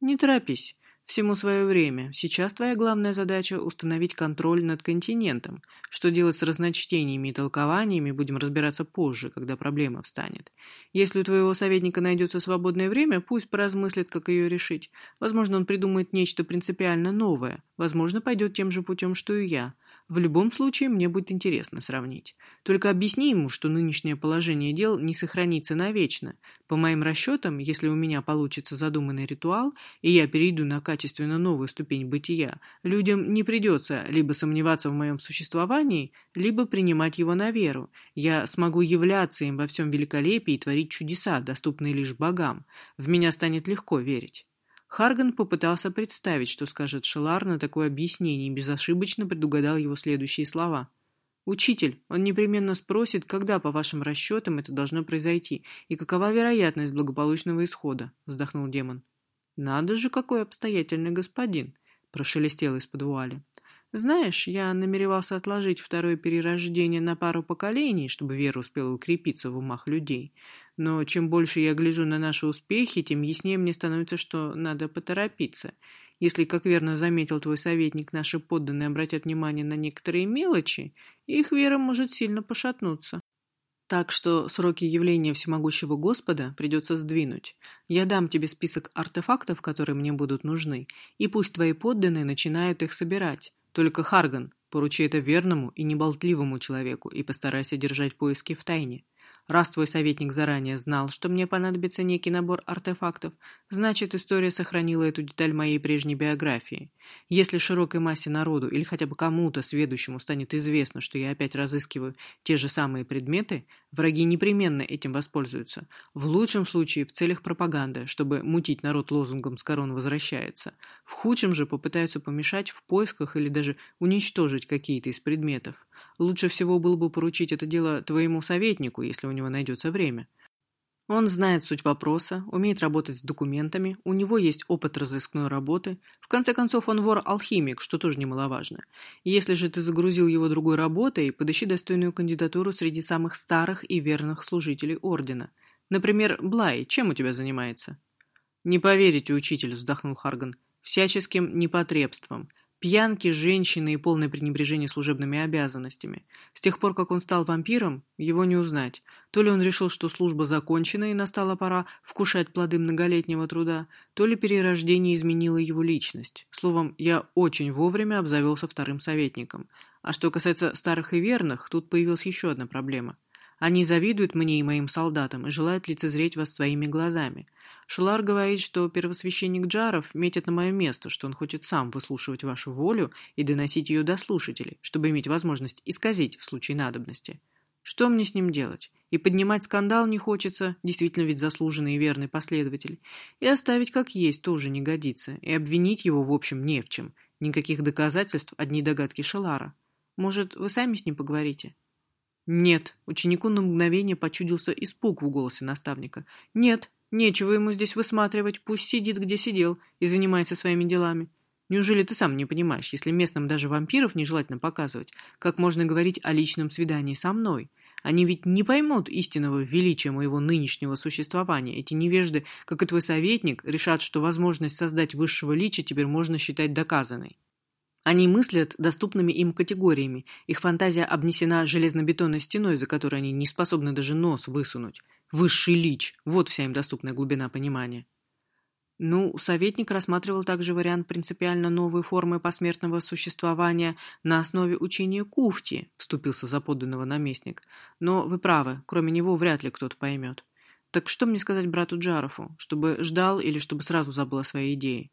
«Не торопись. Всему свое время. Сейчас твоя главная задача – установить контроль над континентом. Что делать с разночтениями и толкованиями, будем разбираться позже, когда проблема встанет. Если у твоего советника найдется свободное время, пусть поразмыслит, как ее решить. Возможно, он придумает нечто принципиально новое. Возможно, пойдет тем же путем, что и я – в любом случае, мне будет интересно сравнить. Только объясни ему, что нынешнее положение дел не сохранится навечно. По моим расчетам, если у меня получится задуманный ритуал, и я перейду на качественно новую ступень бытия, людям не придется либо сомневаться в моем существовании, либо принимать его на веру. Я смогу являться им во всем великолепии и творить чудеса, доступные лишь богам. В меня станет легко верить. Харган попытался представить, что скажет Шелар на такое объяснение и безошибочно предугадал его следующие слова. «Учитель, он непременно спросит, когда, по вашим расчетам, это должно произойти, и какова вероятность благополучного исхода», — вздохнул демон. «Надо же, какой обстоятельный господин!» — прошелестел из-под вуали. Знаешь, я намеревался отложить второе перерождение на пару поколений, чтобы вера успела укрепиться в умах людей. Но чем больше я гляжу на наши успехи, тем яснее мне становится, что надо поторопиться. Если, как верно заметил твой советник, наши подданные обратят внимание на некоторые мелочи, их вера может сильно пошатнуться. Так что сроки явления всемогущего Господа придется сдвинуть. Я дам тебе список артефактов, которые мне будут нужны, и пусть твои подданные начинают их собирать. Только, Харган, поручи это верному и неболтливому человеку и постарайся держать поиски в тайне. Раз твой советник заранее знал, что мне понадобится некий набор артефактов, значит, история сохранила эту деталь моей прежней биографии. Если широкой массе народу или хотя бы кому-то сведущему станет известно, что я опять разыскиваю те же самые предметы, враги непременно этим воспользуются. В лучшем случае в целях пропаганды, чтобы мутить народ лозунгом «С корон возвращается». В худшем же попытаются помешать в поисках или даже уничтожить какие-то из предметов. Лучше всего было бы поручить это дело твоему советнику, если у него найдется время. Он знает суть вопроса, умеет работать с документами, у него есть опыт разыскной работы. В конце концов, он вор-алхимик, что тоже немаловажно. Если же ты загрузил его другой работой, подыщи достойную кандидатуру среди самых старых и верных служителей Ордена. Например, Блай, чем у тебя занимается? «Не поверите, учитель», — вздохнул Харган, — «всяческим непотребством. Пьянки, женщины и полное пренебрежение служебными обязанностями. С тех пор, как он стал вампиром, его не узнать. То ли он решил, что служба закончена и настала пора вкушать плоды многолетнего труда, то ли перерождение изменило его личность. Словом, я очень вовремя обзавелся вторым советником. А что касается старых и верных, тут появилась еще одна проблема. Они завидуют мне и моим солдатам и желают лицезреть вас своими глазами – Шелар говорит, что первосвященник Джаров метит на мое место, что он хочет сам выслушивать вашу волю и доносить ее до слушателей, чтобы иметь возможность исказить в случае надобности. Что мне с ним делать? И поднимать скандал не хочется, действительно ведь заслуженный и верный последователь. И оставить как есть тоже не годится, и обвинить его, в общем, не в чем. Никаких доказательств, одни догадки Шелара. Может, вы сами с ним поговорите? Нет, ученику на мгновение почудился испуг в голосе наставника. Нет, Нечего ему здесь высматривать, пусть сидит, где сидел, и занимается своими делами. Неужели ты сам не понимаешь, если местным даже вампиров нежелательно показывать, как можно говорить о личном свидании со мной? Они ведь не поймут истинного величия моего нынешнего существования. Эти невежды, как и твой советник, решат, что возможность создать высшего лича теперь можно считать доказанной. Они мыслят доступными им категориями. Их фантазия обнесена железнобетонной стеной, за которой они не способны даже нос высунуть. Высший лич – вот вся им доступная глубина понимания. Ну, советник рассматривал также вариант принципиально новой формы посмертного существования на основе учения Куфти, вступился за подданного наместник. Но вы правы, кроме него вряд ли кто-то поймет. Так что мне сказать брату Джарову, чтобы ждал или чтобы сразу забыл о своей идее?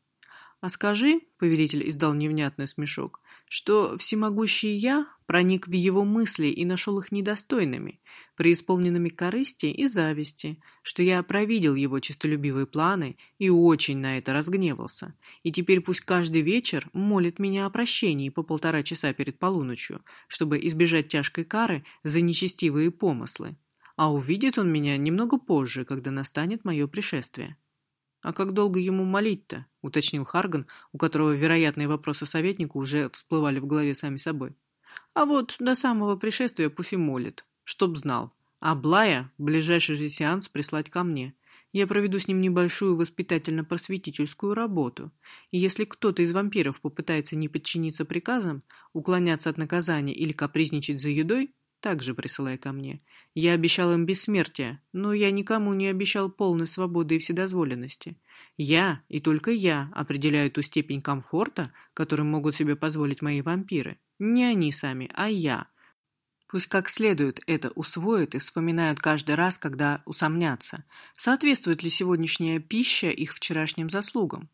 «А скажи», — повелитель издал невнятный смешок, «что всемогущий я проник в его мысли и нашел их недостойными, преисполненными корысти и зависти, что я провидел его честолюбивые планы и очень на это разгневался, и теперь пусть каждый вечер молит меня о прощении по полтора часа перед полуночью, чтобы избежать тяжкой кары за нечестивые помыслы, а увидит он меня немного позже, когда настанет мое пришествие». «А как долго ему молить-то?» — уточнил Харган, у которого вероятные вопросы советнику уже всплывали в голове сами собой. «А вот до самого пришествия пусть и молит, чтоб знал. А Блая ближайший же сеанс прислать ко мне. Я проведу с ним небольшую воспитательно-просветительскую работу, и если кто-то из вампиров попытается не подчиниться приказам, уклоняться от наказания или капризничать за едой, также присылай ко мне. Я обещал им бессмертие, но я никому не обещал полной свободы и вседозволенности. Я, и только я, определяю ту степень комфорта, которую могут себе позволить мои вампиры. Не они сами, а я. Пусть как следует это усвоят и вспоминают каждый раз, когда усомнятся, соответствует ли сегодняшняя пища их вчерашним заслугам.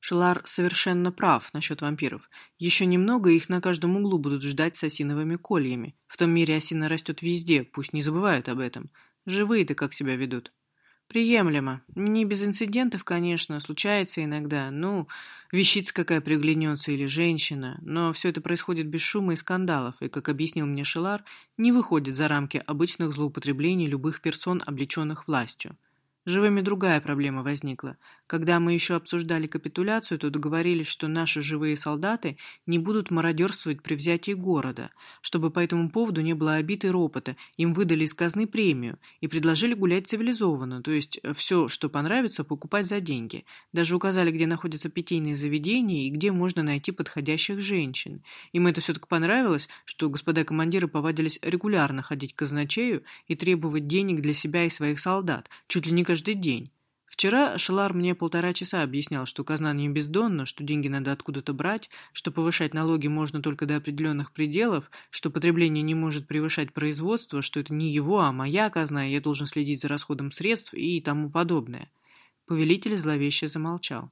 Шелар совершенно прав насчет вампиров. Еще немного их на каждом углу будут ждать с осиновыми кольями. В том мире осина растет везде, пусть не забывают об этом. Живые-то как себя ведут? Приемлемо. Не без инцидентов, конечно, случается иногда. Ну, вещица какая приглянется или женщина. Но все это происходит без шума и скандалов, и, как объяснил мне Шелар, не выходит за рамки обычных злоупотреблений любых персон, облеченных властью. Живыми другая проблема возникла. Когда мы еще обсуждали капитуляцию, то договорились, что наши живые солдаты не будут мародерствовать при взятии города. Чтобы по этому поводу не было обид и ропота, им выдали из казны премию и предложили гулять цивилизованно, то есть все, что понравится, покупать за деньги. Даже указали, где находятся питейные заведения и где можно найти подходящих женщин. Им это все так понравилось, что господа командиры повадились регулярно ходить к казначею и требовать денег для себя и своих солдат, чуть ли не каждый день. Вчера Шелар мне полтора часа объяснял, что казна не бездонна, что деньги надо откуда-то брать, что повышать налоги можно только до определенных пределов, что потребление не может превышать производство, что это не его, а моя казна, и я должен следить за расходом средств и тому подобное. Повелитель зловеще замолчал.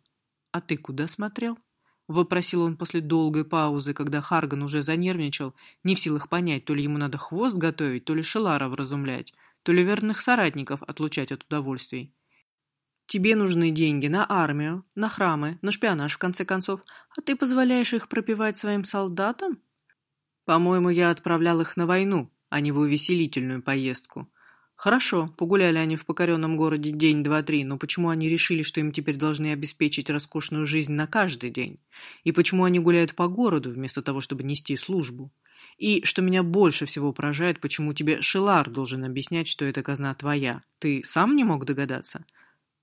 «А ты куда смотрел?» — вопросил он после долгой паузы, когда Харган уже занервничал, не в силах понять, то ли ему надо хвост готовить, то ли Шелара вразумлять то ли верных соратников отлучать от удовольствий. Тебе нужны деньги на армию, на храмы, на шпионаж, в конце концов, а ты позволяешь их пропивать своим солдатам? По-моему, я отправлял их на войну, а не в увеселительную поездку. Хорошо, погуляли они в покоренном городе день, два, три, но почему они решили, что им теперь должны обеспечить роскошную жизнь на каждый день? И почему они гуляют по городу, вместо того, чтобы нести службу? И, что меня больше всего поражает, почему тебе Шилар должен объяснять, что эта казна твоя. Ты сам не мог догадаться?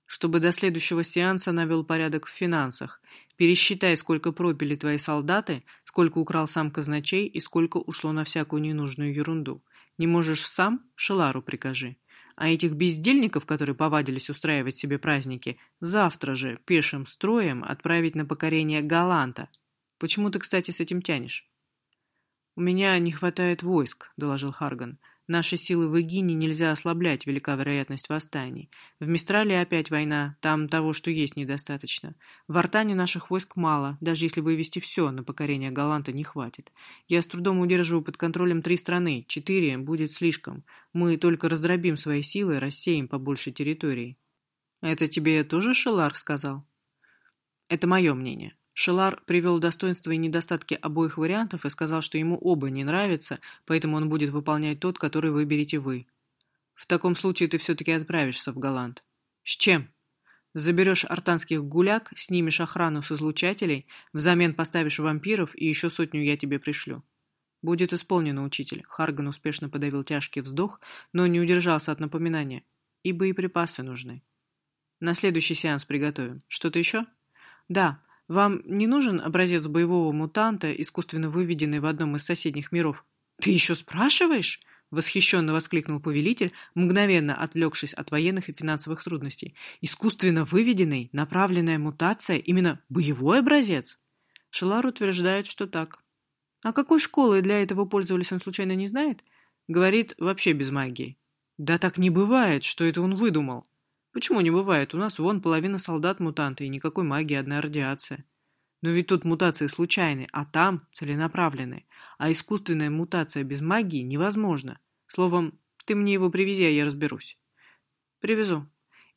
Чтобы до следующего сеанса навел порядок в финансах. Пересчитай, сколько пропили твои солдаты, сколько украл сам казначей и сколько ушло на всякую ненужную ерунду. Не можешь сам? Шилару прикажи. А этих бездельников, которые повадились устраивать себе праздники, завтра же пешим строем отправить на покорение Галанта. Почему ты, кстати, с этим тянешь? «У меня не хватает войск», — доложил Харган. «Наши силы в Игине нельзя ослаблять, велика вероятность восстаний. В Мистрале опять война, там того, что есть, недостаточно. В Артане наших войск мало, даже если вывести все, на покорение Галанта не хватит. Я с трудом удерживаю под контролем три страны, четыре будет слишком. Мы только раздробим свои силы, рассеем по большей территории». «Это тебе тоже Шелар сказал?» «Это мое мнение. Шелар привел достоинства и недостатки обоих вариантов и сказал, что ему оба не нравятся, поэтому он будет выполнять тот, который выберете вы. В таком случае ты все-таки отправишься в Голланд. С чем? Заберешь артанских гуляк, снимешь охрану с излучателей, взамен поставишь вампиров и еще сотню я тебе пришлю. Будет исполнено, учитель. Харган успешно подавил тяжкий вздох, но не удержался от напоминания. И боеприпасы нужны. На следующий сеанс приготовим. Что-то еще? Да, вам не нужен образец боевого мутанта, искусственно выведенный в одном из соседних миров? Ты еще спрашиваешь? Восхищенно воскликнул повелитель, мгновенно отвлекшись от военных и финансовых трудностей. Искусственно выведенный, направленная мутация, именно боевой образец? Шелар утверждает, что так. А какой школы для этого пользовались, он случайно не знает? Говорит, вообще без магии. Да так не бывает, что это он выдумал. Почему не бывает? У нас вон половина солдат мутанты и никакой магии, одна радиация. Но ведь тут мутации случайные, а там целенаправленные. А искусственная мутация без магии невозможна. Словом, ты мне его привези, а я разберусь. Привезу.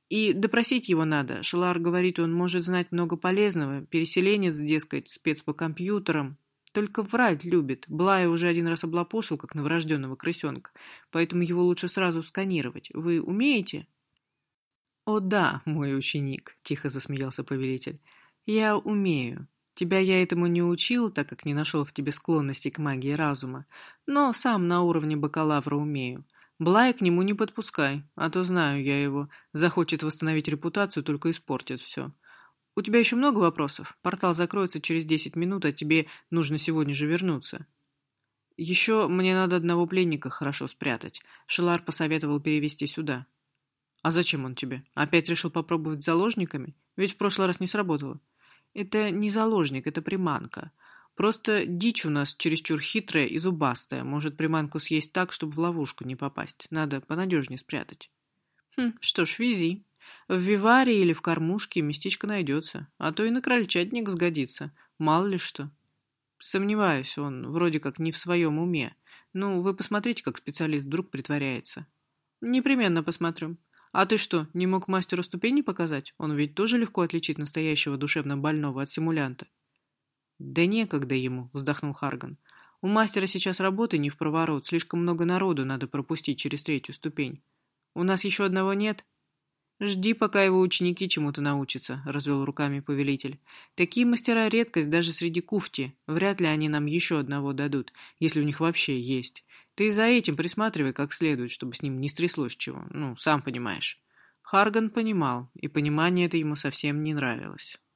И допросить его надо. Шелар говорит, он может знать много полезного. Переселенец, дескать, спец по компьютерам. Только врать любит. Блая уже один раз облапошил, как новорожденного крысенка. Поэтому его лучше сразу сканировать. Вы умеете? «О да, мой ученик», — тихо засмеялся повелитель. «Я умею. Тебя я этому не учил, так как не нашел в тебе склонности к магии разума, но сам на уровне бакалавра умею. Блая к нему не подпускай, а то знаю я его. Захочет восстановить репутацию, только испортит все. У тебя еще много вопросов? Портал закроется через десять минут, а тебе нужно сегодня же вернуться». «Еще мне надо одного пленника хорошо спрятать. Шелар посоветовал перевести сюда». А зачем он тебе? Опять решил попробовать с заложниками? Ведь в прошлый раз не сработало. Это не заложник, это приманка. Просто дичь у нас чересчур хитрая и зубастая. Может приманку съесть так, чтобы в ловушку не попасть. Надо понадежнее спрятать. Хм, что ж, вези. В виваре или в кормушке местечко найдется. А то и на крольчатник сгодится. Мало ли что. Сомневаюсь, он вроде как не в своем уме. Ну, вы посмотрите, как специалист вдруг притворяется. Непременно посмотрю. «А ты что, не мог мастеру ступени показать? Он ведь тоже легко отличит настоящего душевно больного от симулянта». «Да некогда ему», — вздохнул Харган. «У мастера сейчас работы не в проворот, слишком много народу надо пропустить через третью ступень. У нас еще одного нет?» «Жди, пока его ученики чему-то научатся», — развел руками повелитель. «Такие мастера — редкость даже среди куфти. Вряд ли они нам еще одного дадут, если у них вообще есть. Ты за этим присматривай как следует, чтобы с ним не стряслось чего. Ну, сам понимаешь». Харган понимал, и понимание это ему совсем не нравилось.